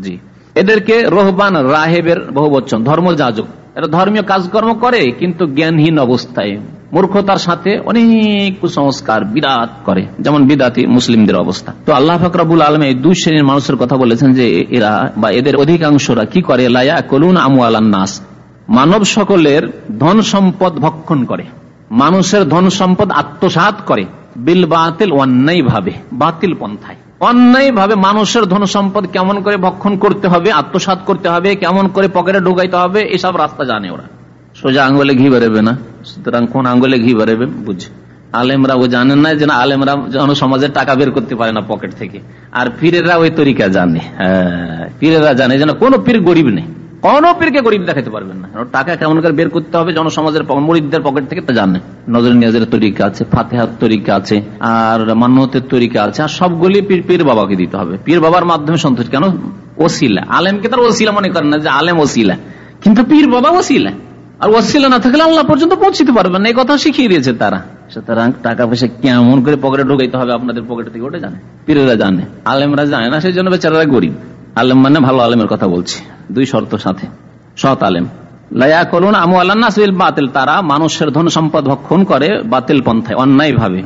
জি। এদেরকে রোহবান, রাহেবের বহু বচ্চন ধর্ম যাজক এরা ধর্মীয় কাজকর্ম করে, কিন্তু জ্ঞানহীন অবস্থায় মূর্খতার সাথে অনেক কুসংস্কার, বিরাট করে। যেমন বিদাতি মুসলিমদের অবস্থা। তো আল্লাহ ফকরাবুল আলম এই দুই শ্রেণির মানুষের কথা বলেছেন যে এরা বা এদের অধিকাংশরা কি করে? লায়া কলুন আমু নাস। মানব সকলের ধন সম্পদ ভক্ষণ করে। মানুষের ধন সম্পদ আত্মসাত করে। বিল বাতিল অন্যায় ভাবে, বাতিল পন্থায়। অন্যায় ভাবে মানুষের ধন সম্পদ কেমন করে ভক্ষণ করতে হবে আত্মসাত করতে হবে, কেমন করে পকেটে ঢুকাইতে হবে, এসব রাস্তা জানে ওরা। সোজা আঙ্গুলে ঘি বেরোবে না সুতরাং কোন আঙ্গুলে ঘি বেরোবে বুঝে আলেমরা ও জানেন না যে আলেমরা জনসমাজের টাকা বের করতে পারে না পকেট থেকে আর পীরেরা ওই তরিকা জানে পীরেরা জানে যেন কোনো পীর গরিব নেই কোন পীরকে গরিব দেখাতে পারবেন না টাকা কেমন করে বের করতে হবে জনসমাজের মরিদদের পকেট থেকে তা জানে নজর নিয়াজের তরিকা আছে ফাতেহার তরিকা আছে আর মান্যতের তরিকা আছে আর সবগুলি পীর পীর বাবাকে দিতে হবে পীর বাবার মাধ্যমে সন্তোষ কেন ওসিলা আলেমকে তার ওসিলা মনে করেন না যে আলেম ওসিলা কিন্তু পীর বাবা ওসিলা আর ওসিলা না থাকলে আল্লাহ পর্যন্ত পৌঁছিতে পারবেন না। এই কথা শিখিয়ে দিয়েছে তারা। সুতরাং টাকা পয়সা কেমন করে পকেটে ঢুকাইতে হবে আপনাদের পকেট থেকে ওটা জানে। পীরেরা জানে। আলেমরা জানে না, সেই জন্য বেচারা গরিব। আলেম মানে ভালো আলেমের কথা বলছি। দুই শর্ত সাথে। সৎ আলেম। লায়া করুন আমু আল্লাহ বাতিল। তারা মানুষের ধন সম্পদ ভক্ষণ করে বাতিল পন্থায় অন্যায় ভাবে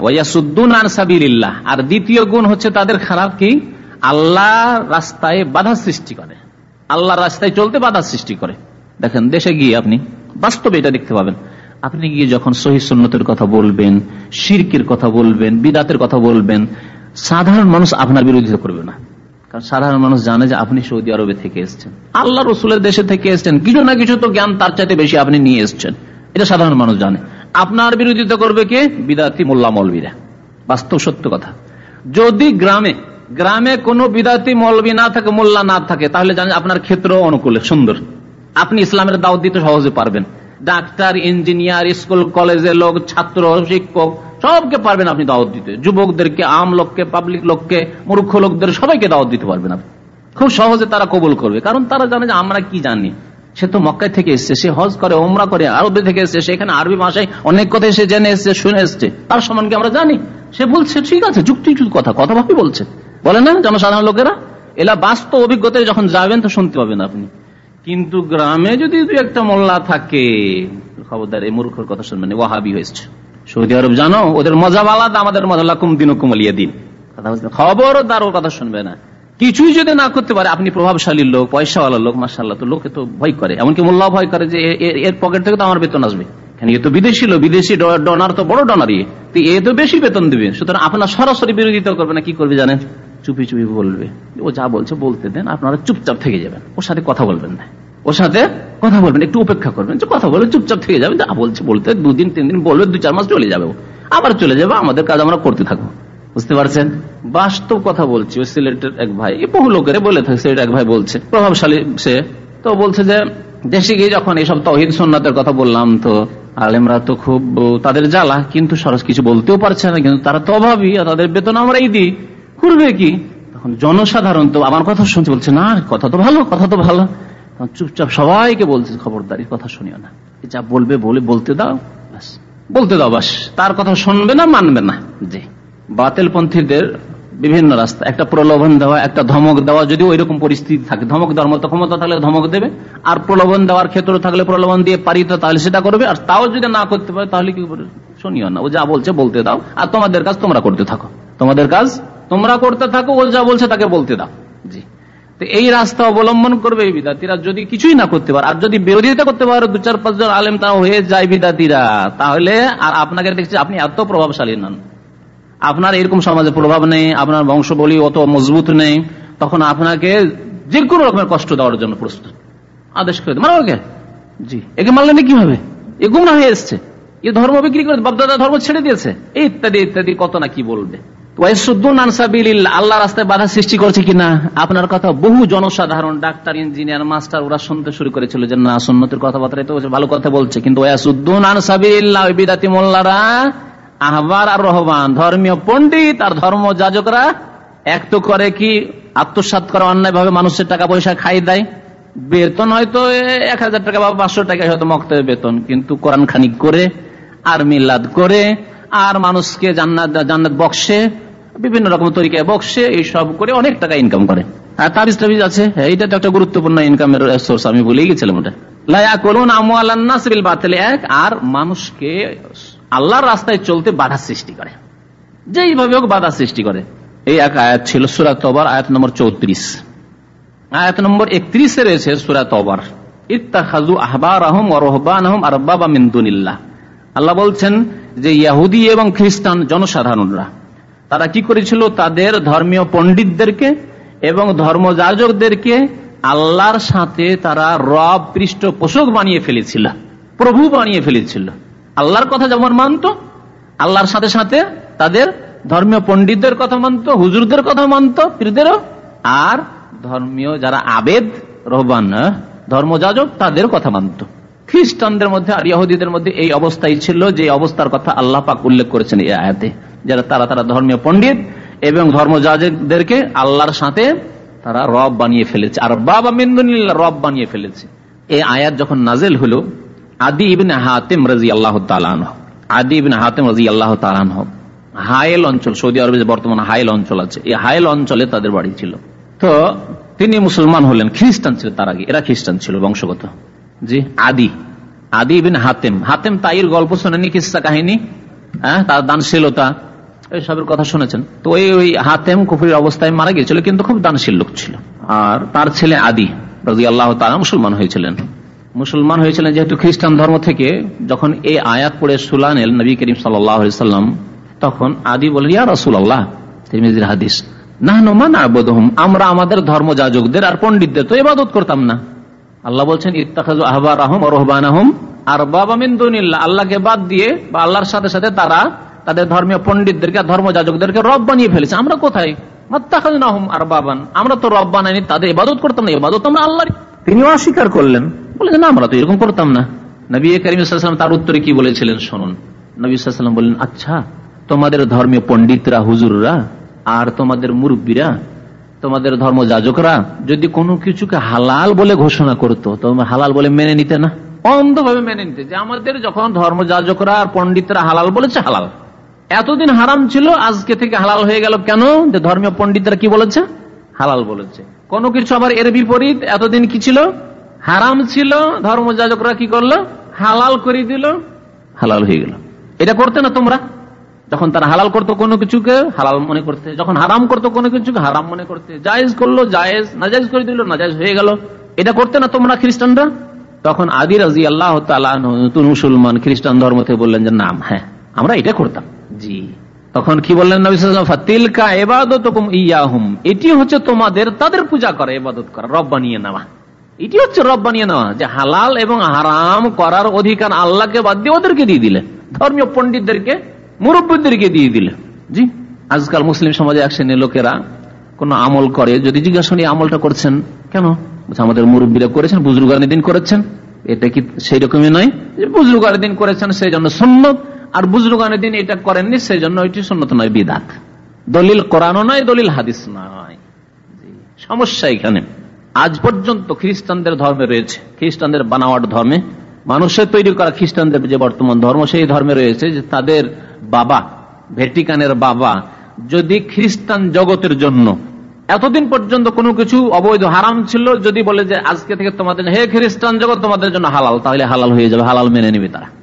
আর দ্বিতীয় গুণ হচ্ছে তাদের খারাপ কি? আল্লাহ রাস্তায় বাধা সৃষ্টি করে। আল্লাহ রাস্তায় চলতে বাধা সৃষ্টি করে। দেখেন, দেশে গিয়ে আপনি বাস্তবে এটা দেখতে পাবেন। আপনি গিয়ে যখন সহি সন্ন্যতের কথা বলবেন, শিরকের কথা বলবেন, বিদাতের কথা বলবেন, সাধারণ মানুষ আপনার বিরোধিতা করবে না। কারণ সাধারণ মানুষ জানে যে আপনি সৌদি আরবে থেকে এসছেন। আল্লাহ রসুলের দেশে থেকে এসছেন। কিছু না কিছু তো জ্ঞান তার চাইতে বেশি আপনি নিয়ে এসছেন। এটা সাধারণ মানুষ জানে। আপনার বিরোধিতা করবে কে? বিদাতি মোল্লা মৌলবীরা। বাস্তব সত্য কথা। যদি গ্রামে গ্রামে কোনো বিদাতি মলবি না থাকে, মোল্লা না থাকে, তাহলে জানেন আপনার ক্ষেত্র অনুকূলে, সুন্দর। আপনি ইসলামের দাওয়াত দিতে সহজে পারবেন। ডাক্তার, ইঞ্জিনিয়ার, স্কুল, কলেজের লোক, ছাত্র, শিক্ষক, সবকে পারবেন আপনি দাওয়াত দিতে। যুবকদেরকে, আম লোককে পাবলিক লোককে, মূর্খ লোকদের সবাইকে দাওয়াত দিতে পারবেন আপনি। খুব সহজে তারা কবুল করবে। কারণ তারা জানে যে আমরা কি জানি। সে তো মক্কায় থেকে এসছে, সে হজ করে ওমরা করে, আরবে থেকে এসছে সেখানে আরবি ভাষায় অনেক কথা সে জেনে এসছে, শুনে এসছে। তার সম্মানকে আমরা জানি? সে বলছে, ঠিক আছে, যুক্তি কথা কথা ভাবি বলছে। বলে না, জনসাধারণ লোকেরা? এলা বাস্তব অভিজ্ঞতায় যখন যাবেন, তো শুনতে পাবেন আপনি। কিন্তু গ্রামে যদি দু একটা মোল্লা থাকে, খবরদার, এই মূর্খর কথা শুনবেন ওয়াহাবি হয়েছে। সৌদি আরব জানো, ওদের মজা আলাদা, আমাদের মজা লাকুম দিন। কুমলিয়া দিন খবরদার ওর কথা শুনবে না। কিছুই যদি না করতে পারে, আপনি প্রভাবশালী লোক, পয়সাওয়ালা লোক মাসাল্লাহ তো লোকে তো ভয় করে। এমনকি মোল্লা ভয় করে যে এর পকেট থেকে তো আমার বেতন আসবে। এ তো বিদেশি লোক, বিদেশি ডোনার তো বড় ডোনার এ তো বেশি বেতন দিবে। সুতরাং আপনার সরাসরি বিরোধিতা করবে না, কি করবে জানেন? চুপি চুপি বলবে। ও যা বলছে বলতে দেন, আপনারা চুপচাপ থেকে যাবেন। ওর সাথে কথা বলবেন না। ওর সাথে কথা বলবেন, একটু উপেক্ষা করবেন। যে কথা বলবে, চুপচাপ থেকে যাবে। যা বলছে বলতে দুদিন, তিন দিন বলবে দু চার মাস চলে যাবে আবার চলে যাবে, আমাদের কাজ আমরা করতে থাকব। বুঝতে পারছেন? বাস্তব কথা বলছি, ওই সিলেটের এক ভাই বহু লোকের বলে থাকে সিলেট এক ভাই বলছে, প্রভাবশালী সে। তো বলছে যে, দেশে গিয়ে যখন এইসব তহিদ সন্ন্যতের কথা বললাম তো, আলেমরা তো খুব, তাদের জ্বালা, কিন্তু সরস কিছু বলতেও পারছে না, কিন্তু তারা তো অভাবী তাদের বেতন আমরাই দিই। করবে কি? তখন জনসাধারণ তো আমার কথা শুনতে বলছে, না কথা তো ভালো, কথা তো ভালো। চুপচাপ সবাইকে বলছে, খবরদারি, কথা শুনিও না। যা বলবে, বলে, বলতে দাও বাস বলতে দাও বাস তার কথা শুনবে না, মানবে না। জি। বাতিল পন্থীদের বিভিন্ন রাস্তা, একটা প্রলোভন দেওয়া, একটা ধমক দেওয়া, যদি ওই রকম পরিস্থিতি থাকে, ধমক দেওয়ার মতো ক্ষমতা থাকলে ধমক দেবে, আর প্রলোভন দেওয়ার ক্ষেত্রে থাকলে প্রলোভন দিয়ে পারিত তাহলে সেটা করবে, আর তাও যদি না করতে পারে, তাহলে কি করবে? শুনিও না। ও যা বলছে, বলতে দাও। আর তোমাদের কাজ তোমরা করতে থাকো। তোমাদের কাজ তোমরা করতে থাকো, ও যা বলছে তাকে বলতে দাও। জি। তো এই রাস্তা অবলম্বন করবে এই বিদাতিরা যদি কিছুই না করতে পারে, আর যদি বিরোধিতা করতে পারে, দু চার পাঁচজন আলেম তা হয়ে যায় বিদাতিরা তাহলে আর আপনাকে দেখছি, আপনি এত প্রভাবশালী নন। আপনার এরকম সমাজে প্রভাব নেই, আপনার বংশ বলি অত মজবুত নেই। তখন আপনাকে যে কোনো রকমের কষ্ট দেওয়ার জন্য প্রস্তুত। আদেশ করে মারো ওকে। জি। একে মারলেন কীভাবে? এ গুমরা হয়ে এসছে। এ ধর্ম বিক্রি করে বাপদাদা ধর্ম ছেড়ে দিয়েছে। ইত্যাদি ইত্যাদি, কত না কি বলবে। আল্লাহ রাস্তায় বাধা সৃষ্টি করছে কিনা? আপনার কথা বহু জনসাধারণ, ডাক্তার, ইঞ্জিনিয়ার, মাস্টার, ওরা শুনতে শুরু করেছিল যে না সন্ন্যতের কথাবার্তা তো ভালো কথা বলছে। কিন্তু ওয়াসুদ্দুন মোল্লারা, আহবার আর রহমান ধর্মীয় পন্ডিত আর ধর্ম যাজকরা এক তো করে কি আত্মসাত করে অন্যায় ভাবে মানুষের টাকা পয়সা খাই দেয়? বেতন হয়তো এক হাজার টাকা বা পাঁচশো টাকা হয়তো মক্তের বেতন, কিন্তু কোরআন খানিক করে আর মিলাদ করে, আর মানুষকে জান্নাত জান্নাত বক্সে বিভিন্ন রকম তরিকায় বক্সে এইসব করে অনেক টাকা ইনকাম করে। আর তাবিজ টাবিজ আছে। এইটা তো একটা গুরুত্বপূর্ণ ইনকামের সোর্স আমি ভুলেই গেছিলাম ওটা। আর মানুষকে আল্লাহর রাস্তায় চলতে বাধা সৃষ্টি করে। যেইভাবে হোক বাধা সৃষ্টি করে। এই এক আয়াত ছিল আয়াত নম্বর চৌত্রিশ। আয়াত নম্বর একত্রিশে রয়েছে সুরা তবর আহবার আহম রহবান আহম আর বাবা মিন্দুনিল্লাহ আল্লাহ বলছেন যে ইয়াহুদি এবং খ্রিস্টান জনসাধারণরা তারা কি করেছিল? তাদের ধর্মীয় পণ্ডিতদেরকে এবং ধর্মযাজকদেরকে আল্লাহর সাথে তারা রব পৃষ্ঠপোষক বানিয়ে ফেলেছিল, প্রভু বানিয়ে ফেলেছিল। আল্লাহর কথা যেমন মানত, আল্লাহর সাথে সাথে তাদের ধর্মীয় পণ্ডিতদের কথা মানত, হুজুরদের কথা মানত, পীরদেরও। আর ধর্মীয় যারা আবেদ, রহবান ধর্মযাজক, তাদের কথা মানত। খ্রিস্টানদের মধ্যে আর ইহুদিদের মধ্যে এই অবস্থাই ছিল যে অবস্থার কথা আল্লাহ পাক উল্লেখ করেছেন এই আয়াতে। যারা তারা তারা ধর্মীয় পণ্ডিত এবং ধর্মযাজকদেরকে আল্লাহর সাথে তারা রব বানিয়ে ফেলেছে। আর বাবা মিন্দুল্লাহ রব বানিয়ে ফেলেছে। এই আয়াত যখন নাজেল হলো, আদি ইবিন হাতিম রাজি আল্লাহ তালান আদি ইবিন হাতিম রাজি আল্লাহ তালান হায়েল অঞ্চল, সৌদি আরবে বর্তমান হায়েল অঞ্চল আছে, এই হায়েল অঞ্চলে তাদের বাড়ি ছিল। তো তিনি মুসলমান হলেন, খ্রিস্টান ছিল তার আগে, এরা খ্রিস্টান ছিল বংশগত। জি, আদি আদি বিন হাতেম। হাতেম তাইর গল্প শোনেনি কিসা কাহিনী? হ্যাঁ তার দানশীলতা। এইসবের কথা শুনেছেন। তো ওই ওই হাতেম কুফুরির অবস্থায় মারা গিয়েছিল, কিন্তু খুব দানশীল লোক ছিল। আর তার ছেলে আদি রাজি আল্লাহ তারা মুসলমান হয়েছিলেন। মুসলমান হয়েছিলেন যেহেতু খ্রিস্টান ধর্ম থেকে, যখন এই আয়াত পড়ে সুলানেল নবী করিম সাল্লাম, তখন আদি বলেন ইয়া রসুল আল্লাহ হাদিস না নোমান আমরা আমাদের ধর্মযাজকদের আর পণ্ডিতদের তো এবাদত করতাম না। আল্লাহ বলছেন ইত্তাখাজু আহবার আহম রহবান আহম আর বাবা মিন্দুনিল্লাহ আল্লাহকে বাদ দিয়ে বা আল্লাহর সাথে সাথে তারা তাদের ধর্মীয় পণ্ডিতদেরকে ধর্মযাজকদেরকে রব বানিয়ে ফেলেছে। আমরা কোথায়? আর বাবান আমরা তো রব বানাইনি তাদের ইবাদত করতাম না। ইবাদত আমরা আল্লাহর তিনি অস্বীকার করলেন। বলেছেন আমরা তো এরকম করতাম না। নবী করিম তার উত্তরে কি বলেছিলেন শুনুন। নবী সাল্লাম বললেন আচ্ছা তোমাদের ধর্মীয় পণ্ডিতরা হুজুররা আর তোমাদের মুরব্বীরা তোমাদের ধর্মযাজকরা যদি কোনো কিছুকে হালাল বলে ঘোষণা করতো তোমরা হালাল বলে মেনে নিতে না? অন্ধভাবে মেনে নিতে। যে আমাদের যখন ধর্মযাজকরা আর পণ্ডিতরা হালাল বলেছে হালাল। এতদিন হারাম ছিল, আজকে থেকে হালাল হয়ে গেল কেন? যে ধর্মীয় পন্ডিতরা কি বলেছে? হালাল বলেছে। কোন কিছু আবার এর বিপরীত? এতদিন কি ছিল? হারাম ছিল, ধর্মযাজকরা কি করল? হালাল করে দিল, হালাল হয়ে গেল। এটা করতে না তোমরা? যখন তারা হালাল করতো কোনো কিছুকে, হালাল মনে করতে। যখন হারাম করতো কোনো কিছুকে, হারাম মনে করতে। জায়েজ করল, জায়েজ। নাজাইজ করে দিল নাজাইজ হয়ে গেল। এটা করতে না তোমরা খ্রিস্টানরা? তখন আদি রাজি আল্লাহ নতুন মুসলমান খ্রিস্টান ধর্ম থেকে বললেন যে, নাম হ্যাঁ আমরা এটা করতাম। জি। তখন কি বললেন তিলকা এবাদত ইয়াহুম। এটি হচ্ছে তোমাদের, তাদের পূজা করা এবাদত করা, রব বানিয়ে নেওয়া। এটি হচ্ছে রব বানিয়ে নেওয়া, যে হালাল এবং হারাম করার অধিকার আল্লাহকে বাদ দিয়ে ওদেরকে দিয়ে দিলে। ধর্মীয় পণ্ডিতদেরকে, মুরব্বীদেরকে দিয়ে দিলে। জি? আজকাল মুসলিম সমাজে এক শ্রেণির লোকেরা কোন আমল করে, যদি জিজ্ঞাসা নিয়ে আমলটা করছেন কেন? আমাদের মুরব্বীরা করেছেন, বুজরুগানের দিন করেছেন। এটা কি সেই রকমই নয় বুজরুগানের দিন করেছেন, সেই জন্য সন্ন্যত আর বুজরুগানের দিন এটা করেননি সেই জন্য এটি সন্ন্যত নয়, বিদাত। দলিল কোরআনও নয়, দলিল হাদিস নয়। সমস্যা এখানে। আজ পর্যন্ত খ্রিস্টানদের ধর্মে রয়েছে, খ্রিস্টানদের বানাওয়াট ধর্মে। মানুষের তৈরি করা খ্রিস্টানদের যে বর্তমান ধর্ম, সেই ধর্মে রয়েছে যে তাদের বাবা ভেটিকানের বাবা, যদি খ্রিস্টান জগতের জন্য। এতদিন পর্যন্ত কোনো কিছু অবৈধ হারাম ছিল, যদি বলে যে আজকে থেকে তোমাদের হে খ্রিস্টান জগৎ, তোমাদের জন্য হালাল, তাহলে হালাল হয়ে যাবে, হালাল মেনে নিবে তারা।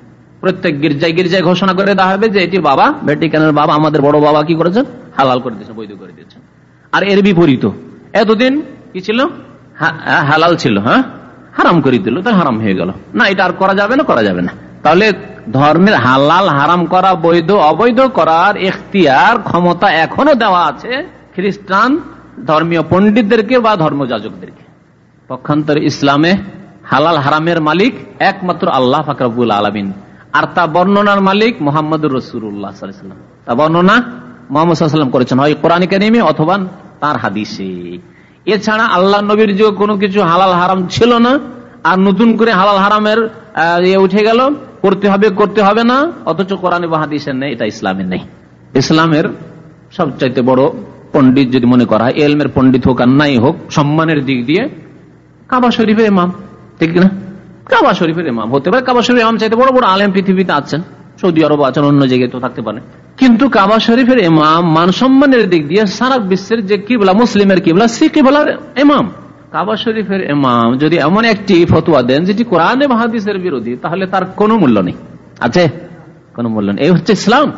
প্রত্যেক গির্জায় গির্জায় ঘোষণা করে দেওয়া হবে যে এটি বাবা ভেটিকানের বাবা, আমাদের বড় বাবা কি করেছেন? হালাল করে দিয়েছেন, বৈধ করে দিয়েছেন। আর এর বিপরীত, এতদিন কি ছিল? হালাল ছিল হ্যাঁ? হারাম করে দিল তাই হারাম হয়ে গেল। না, এটা আর করা যাবে না, করা যাবে না। তাহলে ধর্মের হালাল, হারাম করা, বৈধ, অবৈধ করার এখতিয়ার, ক্ষমতা এখনও দেওয়া আছে খ্রিস্টান ধর্মীয় পণ্ডিতদেরকে বা ধর্মযাজকদেরকে। পক্ষান্তর ইসলামে হালাল, হারামের মালিক একমাত্র আল্লাহ ফাকরাবুল আলমিন। আর তা বর্ণনার মালিক মোহাম্মদ রসুল্লাহ তা বর্ণনা মোহাম্মদ করেছেন। হয় কোরআন কানিমে অথবা তার হাদিসে। এছাড়া আল্লাহ নবীর যে কোনো কিছু হালাল হারাম ছিল না, আর নতুন করে হালাল হারামের ইয়ে উঠে গেল। করতে হবে করতে হবে না, অথচ কোরআনে বা হাদিসের নেই এটা ইসলামের নেই ইসলামের সবচাইতে বড় পন্ডিত যদি মনে করা হয়, এলমের পন্ডিত হোক আর নাই হোক, সম্মানের দিক দিয়ে কাবা শরীফের ইমাম, ঠিক না কাবা শরীফের ইমাম হতে পারে। কাবা শরীফ ইমাম চাইতে বড় বড় আলেম পৃথিবীতে আছেন। সৌদি আরব আছেন, অন্য জায়গায় তো থাকতে পারে। কিন্তু কাবা শরীফের ইমাম মান সম্মানের দিক দিয়ে সারা বিশ্বের যে কিবলা, মুসলিমের কিবলা, সে কিবলার ইমাম। কাবা শরীফের ইমাম যদি এমন একটি ফতুয়া দেন যেটি কোরআনে হাদিসের বিরোধী, তাহলে তার কোনো মূল্য নেই। আছে? কোনো মূল্য নেই। এই হচ্ছে ইসলাম।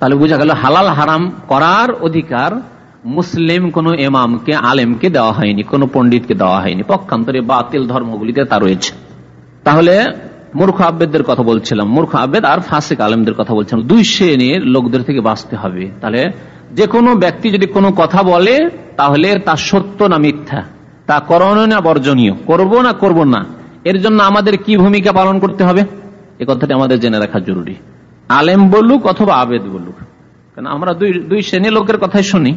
তাহলে বোঝা গেল হালাল হারাম করার অধিকার মুসলিম কোন এমামকে আলেমকে দেওয়া হয়নি, কোন পণ্ডিতকে দেওয়া হয়নি। পক্ষান্তরে বাতিল ধর্মগুলিতে তা রয়েছে। তাহলে মূর্খ আবেদদের কথা বলছিলাম। মূর্খ আবেদ আর ফাসিক আলেমদের কথা বলছিলাম। দুই শ্রেণির লোকদের থেকে বাঁচতে হবে। তাহলে যে কোনো ব্যক্তি যদি কোনো কথা বলে, তাহলে তা সত্য না মিথ্যা? তা করণীয় না বর্জনীয়? করব না করব না? এর জন্য আমাদের কি ভূমিকা পালন করতে হবে? এ কথাটি আমাদের জেনে রাখা জরুরি। আলেম বলুক অথবা আবেদ বলুক। কারণ আমরা দুই দুই শ্রেণির লোকের কথাই শুনি।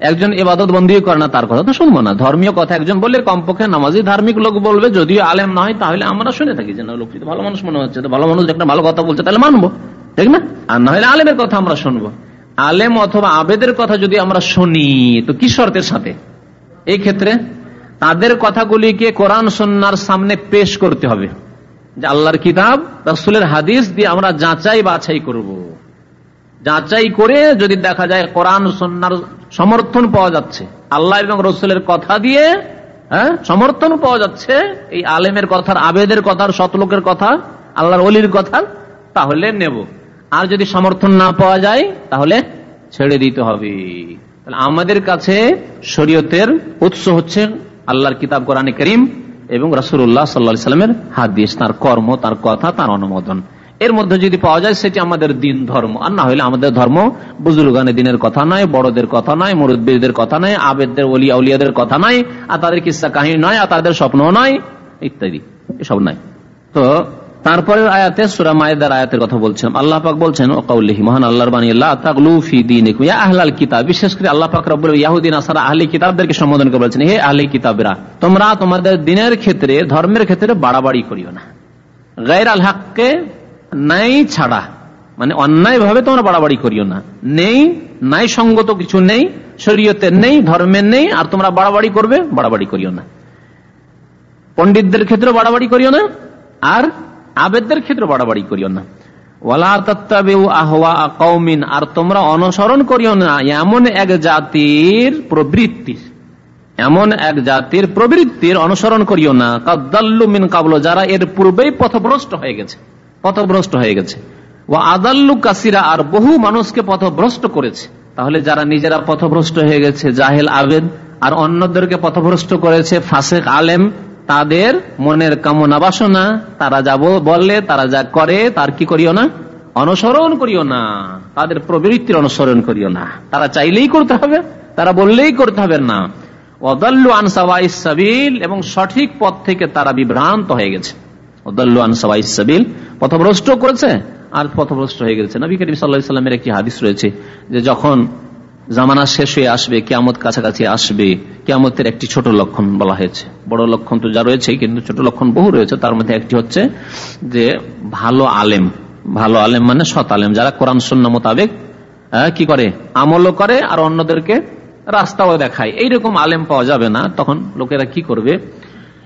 একজন এবাদত বন্দী করে না, তার কথা তো শুনব না। ধর্মীয় কথা একজন বললে কমপক্ষে নামাজি ধার্মিক লোক বলবে, যদিও আলেম না হয়, তাহলে আমরা শুনে থাকি যে না, লোকটি তো ভালো মানুষ মনে হচ্ছে, তো ভালো মানুষ একটা ভালো কথা বলছে, তাহলে মানবো, ঠিক না? আর না হলে আলেমের কথা আমরা শুনব। আলেম অথবা আবেদের কথা যদি আমরা শুনি, তো কি শর্তের সাথে? এই ক্ষেত্রে তাদের কথাগুলিকে কোরআন সন্ন্যার সামনে পেশ করতে হবে। যে আল্লাহর কিতাব, রসুলের হাদিস দিয়ে আমরা যাচাই বাছাই করব। যাচাই করে যদি দেখা যায় কোরআন সন্ন্যার সমর্থন পাওয়া যাচ্ছে, আল্লাহ এবং রসুলের কথা দিয়ে হ্যাঁ সমর্থন পাওয়া যাচ্ছে, এই আলেমের কথার, আবেদের কথার শতলোকের কথা, আল্লাহর অলির কথা, তাহলে নেব। আর যদি সমর্থন না পাওয়া যায়, তাহলে ছেড়ে দিতে হবে। তাহলে আমাদের কাছে শরীয়তের উৎস হচ্ছে আল্লাহর কিতাব কোরআনে করিম এবং রাসুল্লাহ সাল্লা সাল্লামের হাদিস, তার কর্ম, তার কথা, তার অনুমোদন। এর মধ্যে যদি পাওয়া যায়, সেটি আমাদের দিন ধর্ম। আর না হলে আমাদের ধর্ম বুজুর্গানের দিনের কথা নয়, বড়দের কথা নয়, মুরব্বীদের কথা নয়, আবেদদের অলিয়া উলিয়াদের কথা নয়, আর তাদের কিসা কাহিনী নয়, আর তাদের স্বপ্ন নয়, ইত্যাদি। এসব নয় তো তারপরের আয়াতে সুরা মায়েদার আয়াতের কথা বলছিলাম। আল্লাহ পাক বলছেন ওকাউল্লিহি মহান আল্লাহর বাণী আল্লাহ তাকলুফি দিন আহলাল কিতাব। বিশেষ করে আল্লাহ পাক রব্বুল ইয়াহুদ্দিন আসারা আহলি কিতাবদেরকে সম্বোধন করে বলছেন, হে আহলি কিতাবেরা, তোমরা তোমাদের দিনের ক্ষেত্রে, ধর্মের ক্ষেত্রে বাড়াবাড়ি করিও না। গায়ের আল নাই ছাড়া মানে অন্যায় ভাবে তোমরা বাড়াবাড়ি করিও না। নেই নাই সঙ্গত কিছু নেই, শরীয়তে নেই ধর্মের নেই, আর তোমরা বাড়াবাড়ি করবে, বাড়াবাড়ি করিও না। পণ্ডিতদের ক্ষেত্রে বাড়াবাড়ি করিও না, আর আবেদদের ক্ষেত্রে বাড়াবাড়ি করিও না। আর তোমরা অনুসরণ করিও না, এমন এক জাতির প্রবৃত্তি এমন এক জাতির প্রবৃত্তির অনুসরণ করিও না। কাদ্দাল্লু মিন কাবল, যারা এর পূর্বেই পথভ্রষ্ট হয়ে গেছে। পথভ্রষ্ট হয়ে গেছে। ও আদাল্লু কাসিরা, আর বহু মানুষকে পথভ্রষ্ট করেছে। তাহলে যারা নিজেরা পথভ্রষ্ট হয়ে গেছে, জাহেল, আবেদ, আর অন্যদেরকে পথভ্রষ্ট করেছে ফাসেক, আলেম, তাদের মনের কামনা বাসনা, তারা যা বললে, তারা যা করে, তার কি করিও না? অনুসরণ করিও না। তাদের প্রবৃত্তির অনুসরণ করিও না। তারা চাইলেই করতে হবে, তারা বললেই করতে হবে না। অদল্লু আনসাবিল এবং সঠিক পথ থেকে তারা বিভ্রান্ত হয়ে গেছে। অদল্লু আনসাবিল পথভ্রষ্ট করেছে আর পথভ্রষ্ট হয়ে গেছে। নবী করিম সাল্লাহ সাল্লামের একটি হাদিস রয়েছে যে যখন জামানা শেষ হয়ে আসবে, কেয়ামত কাছাকাছি আসবে, কেয়ামতের একটি ছোট লক্ষণ বলা হয়েছে। বড় লক্ষণ তো যা রয়েছে, কিন্তু ছোট লক্ষণ বহু রয়েছে। তার মধ্যে একটি হচ্ছে যে ভালো আলেম ভালো আলেম মানে সৎ আলেম, যারা কোরআন, সন্না মোতাবেক কি করে? আমলও করে আর অন্যদেরকে রাস্তাও দেখায়। এইরকম আলেম পাওয়া যাবে না। তখন লোকেরা কি করবে?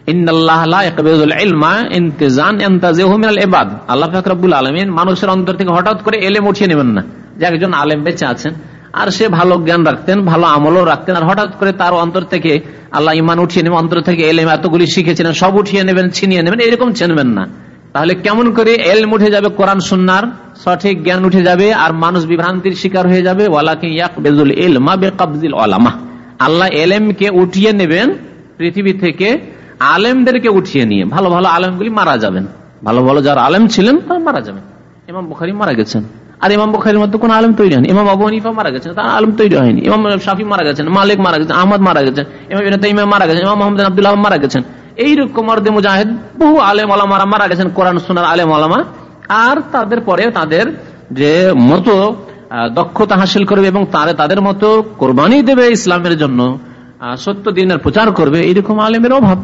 মানুষের অন্তর থেকে হঠাৎ করে এলেম উঠিয়ে নেবেন না। যে একজন আলেম বেঁচে আছেন। আর সে ভালো জ্ঞান রাখতেন, ভালো আমলও রাখতেন, আর হঠাৎ করে তার অন্তর থেকে আল্লাহ ইমান উঠিয়ে নেবেন, অন্তর থেকে এলেম এতগুলি শিখেছিলেন, সব উঠিয়ে নেবেন, ছিনিয়ে নেবেন, এরকম চেনবেন না। তাহলে কেমন করে এলম উঠে যাবে কোরআন, সুন্নার? সঠিক জ্ঞান উঠে যাবে আর মানুষ বিভ্রান্তির শিকার হয়ে যাবে? আল্লাহ এলেমকে উঠিয়ে নেবেন পৃথিবী থেকে আলেমদেরকে উঠিয়ে নিয়ে, ভালো ভালো আলেমগুলি মারা যাবেন। ভালো ভালো যারা আলেম ছিলেন, তারা মারা যাবেন। ইমাম বুখারি মারা গেছেন। আর ইমাম বুখারির মধ্যে কোন আলম তৈরি হয়নি। ইমাম আবু হানিফা মারা গেছেন, তার আলম তৈরি হয়নি। ইমাম শাফি মারা গেছেন, মালিক মারা গেছেন, আহমদ মারা গেছেন, ইমাম ইমাম মারা গেছেন, ইমাম মোহাম্মদ আব্দুল্লাহ মারা গেছেন। এইরকম অর্দে মুজাহিদ বহু আলেম আলামারা মারা গেছেন, কোরআন সোনার আলেম আলামা আর তাদের পরে তাদের যে মতো দক্ষতা হাসিল করবে এবং তারা তাদের মতো কোরবানি দেবে ইসলামের জন্য সত্য দিনের প্রচার করবে, এইরকম আলেমের অভাব।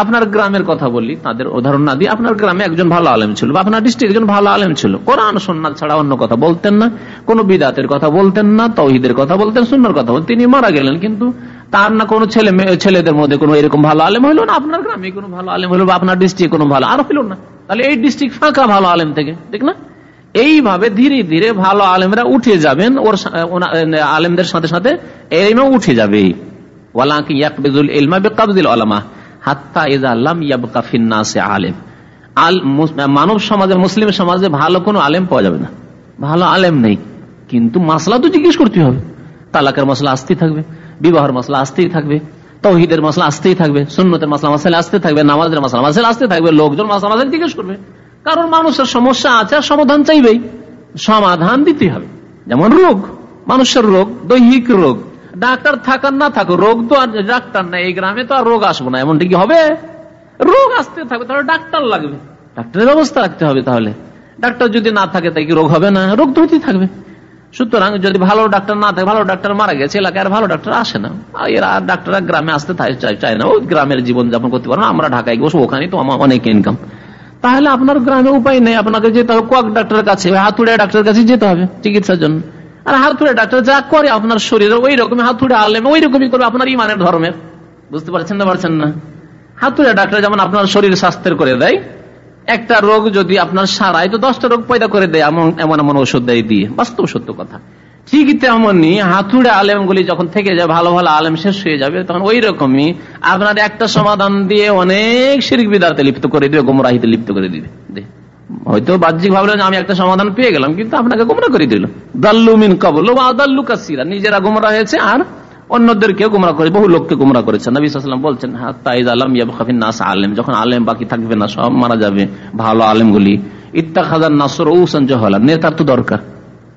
আপনার গ্রামের কথা বলি, তাদের উদাহরণ না দিয়ে আপনার গ্রামে একজন ভালো আলেম ছিল আপনার ডিস্ট্রিক্ট একজন ভালো আলেম ছিল। কোরআন সন্ন্যাস ছাড়া অন্য কথা বলতেন না, কোন বিদাতের কথা বলতেন না, তৌহিদের কথা বলতেন, সুন্নার কথা বলতেন। তিনি মারা গেলেন, কিন্তু তার না কোনো ছেলে ছেলেদের মধ্যে কোনো এরকম ভালো আলেম হইল না, আপনার গ্রামে কোনো ভালো আলেম হইল বা আপনার ডিস্ট্রিক্ট কোনো ভালো আর হইল না। তাহলে এই ডিস্ট্রিক্ট ফাঁকা ভালো আলেম থেকে, ঠিক না? এইভাবে ধীরে ধীরে ভালো আলেমরা উঠে যাবেন, ওর আলেমদের সাথে সাথে এলমা উঠে যাবে ওয়ালাকি ইয়াকবিজুল ইলমা বিকাবদিল আলামা হাত্তা ইজা আল্লাম ইয়াবকা ফিন্নাসে আলেম। আল মানব সমাজে মুসলিম সমাজে ভালো কোনো আলেম পাওয়া যাবে না। ভালো আলেম নেই। কিন্তু মাসলা তো জিজ্ঞেস করতে হবে। তালাকের মশলা আসতেই থাকবে, বিবাহের মশলা আসতেই থাকবে, তৌহিদের মশলা আসতেই থাকবে, সুন্নতের মশলা মশলা আসতে থাকবে, নামাজের মশলা মশলা আসতে থাকবে, লোকজন মশলা মশলা জিজ্ঞেস করবে। কারণ মানুষের সমস্যা আছে আর সমাধান চাইবেই। সমাধান দিতে হবে। যেমন রোগ, মানুষের রোগ, দৈহিক রোগ। ডাক্তার থাকার না থাকুক, রোগ তো আর ডাক্তার না এই গ্রামে তো আর রোগ আসব না, এমনটি কি হবে? রোগ আসতে থাকবে, তাহলে ডাক্তার লাগবে। ডাক্তারের ব্যবস্থা রাখতে হবে তাহলে। ডাক্তার যদি না থাকে তাই কি রোগ হবে না? রোগ তো হতেই থাকবে। সুতরাং যদি ভালো ডাক্তার না থাকে, ভালো ডাক্তার মারা গেছে, এলাকায় আর ভালো ডাক্তার আসে না। আর এরা ডাক্তাররা গ্রামে আসতে চায় না। ওই গ্রামের জীবন যাপন করতে পারে আমরা ঢাকায় বসে ওখানে তো আমার অনেক ইনকাম তাহলে আপনার গ্রামে উপায় নেই, আপনাকে যেতে হবে, কোয়াক ডাক্তারের কাছে, হাতুড়ে ডাক্তারের কাছে যেতে হবে চিকিৎসার জন্য। আর হাতুড়ে ডাক্তার যা করে আপনার শরীরে ওই রকম হাতুড়ে আলেম, ওই রকমই করবে আপনার ইমানের ধর্মের বুঝতে পারছেন না পারছেন না? হাতুড়ে ডাক্তার যেমন আপনার শরীর স্বাস্থ্যের করে দেয়, একটা রোগ যদি আপনার সারায়, তো দশটা রোগ পয়দা করে দেয়, এমন এমন এমন ওষুধ দেয় দিয়ে। বাস্তব সত্য কথা। ঠিক তেমনই হাতুড়ে আলেমগুলি যখন থেকে যায়, ভালো ভালো আলেম শেষ হয়ে যাবে, তখন ওই রকমই আপনার একটা সমাধান দিয়ে অনেক শিরিক বিদারতে লিপ্ত করে দিবে, গোমরাহিতে লিপ্ত করে দিবে। হয়তো বাহ্যিক ভাবলেন আমি একটা সমাধান পেয়ে গেলাম, কিন্তু আপনাকে গোমরা করে দিল। দাল্লু মিন কবল আদাল্লু কাসিরা, নিজেরা গোমরা হয়েছে আর করে, বহু লোককে বলছেন হ্যাঁ তাইজ আলম নাস আলেম যখন আলেম বাকি থাকবে না, সব মারা যাবে, ভালো ইত্তা খাজার নাসর নেতার তো দরকার,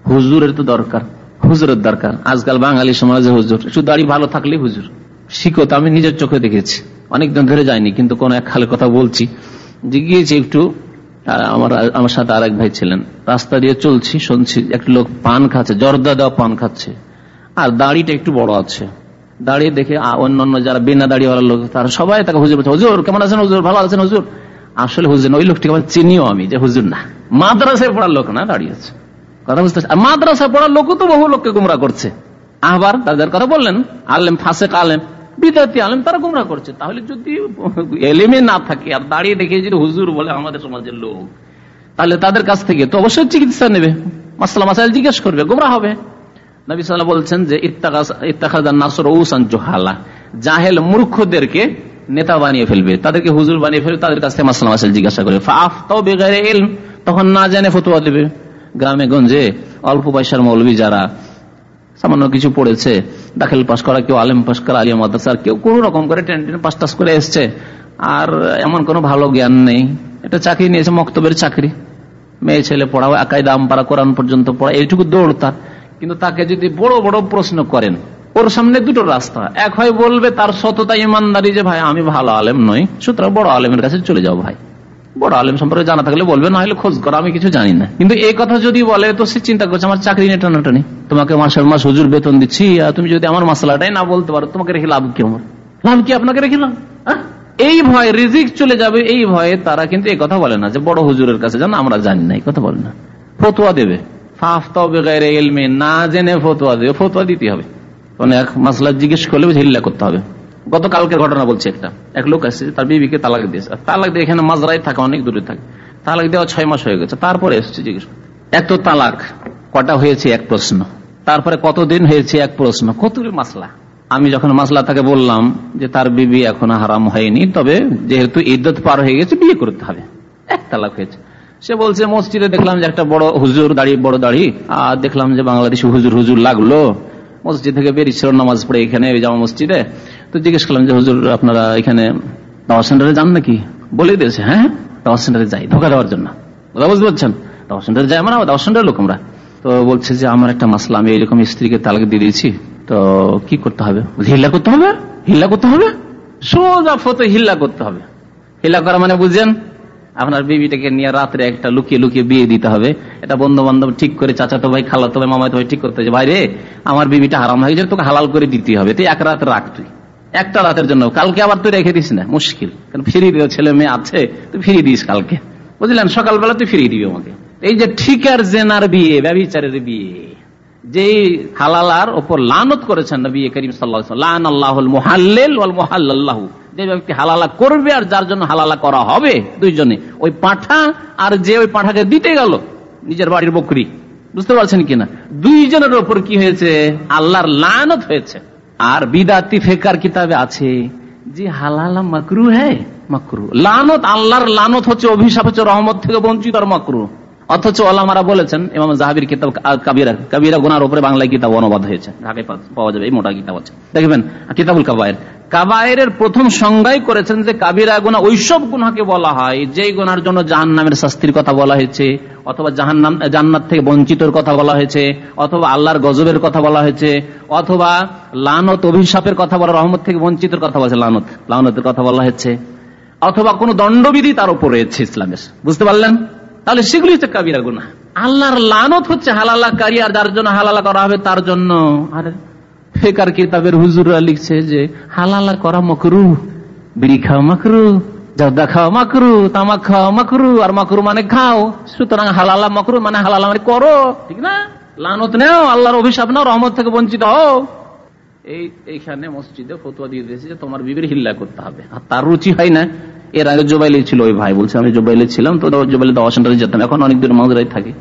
হুজুরের তো দরকার, হুজুরের দরকার। আজকাল বাঙালি সমাজে হুজুর একটু দাড়ি ভালো থাকলে হুজুর। আমি নিজের চোখে দেখেছি, অনেকদিন ধরে যাইনি, কিন্তু কোন এক খালে কথা বলছি যে গিয়েছি একটু আমার আমার সাথে আরেক ভাই ছিলেন। রাস্তা দিয়ে চলছি, শুনছি, একটা লোক পান খাচ্ছে, জর্দা দেওয়া পান খাচ্ছে। আর দাড়িটা একটু বড় আছে। দাঁড়িয়ে দেখে অন্যান্য যারা বিনা দাড়িওয়ালা লোক, তারা সবাই তাকে হুজুর বলছে, হুজুর, কেমন আছেন হুজুর? ভালো আছেন হুজুর? আসলে হুজুর ওই লোকটিকে আমার চিনিও আমি যে হুজুর না। মাদ্রাসায় পড়ার লোক না দাঁড়িয়েছে কথা বুঝতে পারছি মাদ্রাসায় পড়ার লোক তো বহু লোককে গুমরা করছে। আবার তাদের কথা বললেন, আলেম ফাঁসে আলেম। বিদ্যার্থী আলেম, তারা গুমরা করছে। তাহলে যদি এলেমে না থাকে, আর দাঁড়িয়ে দেখে যদি হুজুর বলে আমাদের সমাজের লোক, তাহলে তাদের কাছ থেকে তো অবশ্যই চিকিৎসা নেবে। মাসলা মাসাইল জিজ্ঞেস করবে, গুমরা হবে। নবী সাল্লাহ বলছেন যে জোহালা। মূর্খদেরকে নেতা বানিয়ে ফেলবে। তাদেরকে হুজুর বানিয়ে ফেলবে, তাদের কাছ থেকে মাসাল জিজ্ঞাসা করবে। করে তখন না জানে ফতুয়া দেবে। গ্রামে গঞ্জে অল্প পয়সার মৌলবী যারা সামান্য কিছু পড়েছে, দাখিল পাস করা, কেউ আলেম পাস করা, আলিয়া মাদ্রাসার, কেউ কোন রকম করে টেন টেন পাস টাস করে এসছে। আর এমন কোনো ভালো জ্ঞান নেই। এটা চাকরি নিয়েছে, মক্তবের চাকরি। মেয়ে, ছেলে পড়াও একাই দাম পাড়া, কোরআন পর্যন্ত পড়া, এইটুকু দৌড় তার। কিন্তু তাকে যদি বড় বড় প্রশ্ন করেন, ওর সামনে দুটো রাস্তা। এক হয় বলবে, তার সততা, ইমানদারি যে, ভাই, আমি ভালো আলেম নই, সুতরাং বড় আলেমের কাছে চলে যাও, ভাই। বড় আলেম সম্পর্কে জানা থাকলে বলবে, না হলে খোঁজ করো, আমি কিছু জানি না। কিন্তু এই কথা যদি বলে, তো সে চিন্তা করছে, আমার চাকরি নেই টানাটানি। তোমাকে মাসের মাস হুজুর বেতন দিচ্ছি, আর তুমি যদি আমার মশলাটাই না বলতে পারো, তোমাকে রেখে লাভ কি আমার? লাভ কি আপনাকে রেখে লাভ? এই ভয় রিজিক চলে যাবে, এই ভয়ে তারা কিন্তু এই কথা বলে না, যে বড় হুজুরের কাছে জানো আমরা জানি না, এই কথা বলে না। ফতুয়া দেবে। না জেনে ফতোয়া দেবে, ফতুয়া দিতে হবে। এক মাসলা জিজ্ঞেস করলে হিল্লা করতে হবে। গতকালকে ঘটনা বলছে একটা। এক লোক আছে তার বিবিকে তালাক দিয়েছে। তালাক দিয়ে এখানে মাজরাই থাকে, অনেক দূরে থাকে। তালাক দেওয়া ছয় মাস হয়ে গেছে। তারপরে এসছে জিজ্ঞেস এত তালাক, কটা হয়েছে এক প্রশ্ন। তারপরে কতদিন হয়েছে এক প্রশ্ন। কত মাসলা? আমি যখন মাসলা তাকে বললাম যে তার বিবি এখন হারাম হয়নি, তবে যেহেতু ইদ্যত পার হয়ে গেছে, বিয়ে করতে হবে। এক তালাক হয়েছে। সে বলছে, মসজিদে দেখলাম যে একটা বড় হুজুর দাড়ি বড় দাড়ি, আর দেখলাম যে বাংলাদেশি হুজুর হুজুর লাগল। মসজিদ থেকে বেরিয়েছিল নামাজ পড়ে এখানে জামা মসজিদে। তো জিজ্ঞেস করলাম যে, হুজুর, আপনারা এখানে দাওয়া সেন্টারে যান নাকি? বলে দিয়েছে হ্যাঁ দাওয়া সেন্টারে যাই, ধোকা দেওয়ার জন্য। কথা বুঝতে পারছেন দাওয়া সেন্টারে যাই আমরা দাওয়া সেন্টারের লোক আমরা। তো বলছে যে, আমার একটা মাসলা, আমি এরকম স্ত্রীকে তালাক দিয়ে দিয়েছি, তো কি করতে হবে? হিল্লা করতে হবে? হিল্লা করতে হবে? সোজা ফতো হিল্লা করতে হবে। হিল্লা করা মানে বুঝছেন, আপনার বিবিটাকে নিয়ে রাত্রে একটা লুকিয়ে লুকিয়ে বিয়ে দিতে হবে। এটা বন্ধু বান্ধব ঠিক করে, চাচাতো ভাই, খালাতো ভাই, মামাতো ভাই ঠিক করতে ভাই রে, আমার বিবিটা হারাম হয়ে গেছে, তোকে হালাল করে দিতে হবে, তুই এক রাত রাখ তুই। একটা রাতের জন্য। কালকে আবার তুই রেখে দিস না, মুশকিল। কারণ ফিরিয়ে দিও ছেলে মেয়ে আছে, তুই ফিরিয়ে দিস কালকে। বুঝলেন? সকালবেলা তুই ফিরিয়ে দিবি আমাকে। এই যে ঠিকার জেনার বিয়ে, ব্যবচারের বিয়ে যে হালালার ওপর লানত করেছেন নবী করিম সাল্লাহ যে ব্যক্তি হালালা করবে আর যার জন্য হালালা করা হবে দুইজনে, ওই পাঠা আর যে ওই পাঠাকে দিতে গেল, নিজের বাড়ির বকরি। বুঝতে পারছেন কিনা? দুইজনের ওপর কি হয়েছে? আল্লাহর লানত হয়েছে। আর বিদাতি ফেকার কিতাবে আছে যে হালাল মাকরু হ্যাঁ? মাকরু। লানত, আল্লাহর লানত হচ্ছে অভিশাপ হচ্ছে রহমত থেকে বঞ্চিত আর মাকরু। অথচ আল্লামারা বলেছেন, ইমাম জাহাবির কিতাব কাবিরা কাবিরা গোনার উপরে বাংলায় কিতাব অনুবাদ হয়েছে। ঢাকায় পাওয়া যাবে, এই মোটা কিতাব আছে। দেখবেন, কিতাবুল কাবায়ের। কাবায়ের প্রথম সংজ্ঞাই করেছেন যে কাবিরা গুণা ওইসব গুনাকে বলা হয়, যেই গুনার জন্য জাহান নামের শাস্তির কথা বলা হয়েছে, অথবা জাহান নাম জান্নাত থেকে বঞ্চিতর কথা বলা হয়েছে, অথবা আল্লাহর গজবের কথা বলা হয়েছে, অথবা লানত, অভিশাপের কথা বলা, রহমত থেকে বঞ্চিতের কথা বলছে লানত, লানতের কথা বলা হয়েছে, অথবা কোন দণ্ডবিধি তার উপর রয়েছে ইসলামের। বুঝতে পারলেন? তাহলে সেগুলি হচ্ছে কাবিরা গুনা আল্লাহর লানত হচ্ছে হালালা কারি আর যার জন্য হালালা করা হবে তার জন্য। আর ফেকার কিতাবের হুজুরা লিখছে যে, হালালা করা মকরু, বিড়ি খাওয়া মাকরু, জর্দা খাওয়া মাকরু, তামাক খাওয়া মাকরু, আর মাকরু মানে খাও। সুতরাং হালালা মকরু মানে হালালা মানে করো। ঠিক না? লানত নেও, আল্লাহর অভিশাপ নাও, রহমত থেকে বঞ্চিত হও। এই, এইখানে মসজিদে ফতুয়া দিয়ে দিয়েছে যে, তোমার বিবির হিল্লা করতে হবে। আর তার রুচি হয় না। এর আগে জোবাইলে ছিল ওই ভাই, বলছে আমি জোবাইলে ছিলাম, তো জোবাইলে দাওয়া সেন্টারে যেতাম এখন অনেক দূর মাঝরাই থাকি।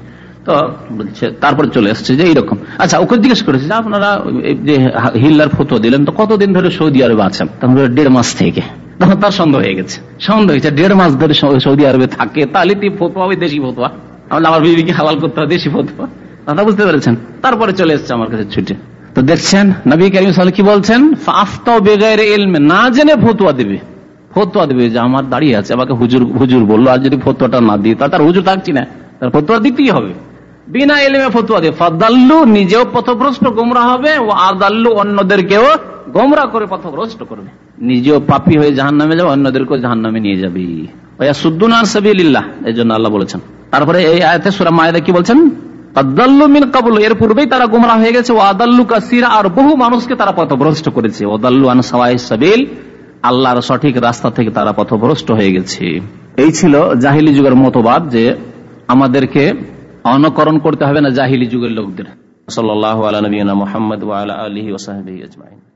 তো বলছে, তারপর চলে আসছে যে এইরকম। আচ্ছা ওকে জিজ্ঞেস করেছে যে আপনারা যে হিল্লার ফটো দিলেন, তো কতদিন ধরে সৌদি আরবে আছেন? তখন দেড় মাস থেকে। তখন তার সন্দেহ হয়ে গেছে। সন্দেহ হয়েছে, দেড় মাস ধরে সৌদি আরবে থাকে, তাহলে তুই ফতোয়া, ওই দেশি ফতোয়া। আমার বিবিকে হালাল করতে হবে, দেশি ফতোয়া। কথা বুঝতে পেরেছেন। তারপরে চলে এসছে আমার কাছে ছুটে। তো দেখছেন, নবী করিম সাল কি বলছেন? ফাফতা বেগায় এলমে না জেনে ফতুয়া দেবে। ফতুয়া দেবে যে আমার দাঁড়িয়ে আছে, আমাকে হুজুর হুজুর বলল, আর যদি ফতুয়াটা না দিই তার হুজুর থাকছি না। তার ফতুয়া দিতেই হবে। বিনা এলেমে ফতুয়া দেবে ফাদাল্লু নিজেও পথভ্রষ্ট গোমরা হবে, ও আদাল্লু অন্যদেরকেও গোমরা করে পথভ্রষ্ট করবে। নিজেও পাপি হয়ে জাহান নামে যাবে, অন্যদেরকেও জাহান নামে নিয়ে যাবে। সুদ্দুনার সাবিল্লাহ এই জন্য আল্লাহ বলেছেন। তারপরে এই আয়তে সুরা মায়েদা কি বলছেন? তারা গুমরা হয়ে গেছে। আর বহু মানুষকে তারা পথভ্রষ্ট করেছে। ওদাল্লু আন সাবিল আল্লাহর সঠিক রাস্তা থেকে তারা পথভ্রষ্ট হয়ে গেছে। এই ছিল জাহিলি যুগের মতবাদ যে আমাদেরকে অনুকরণ করতে হবে না জাহিলি যুগের লোকদের। সাল্লাহ আলী মোহাম্মদ আলহি ওসাহাবি আজমাইন।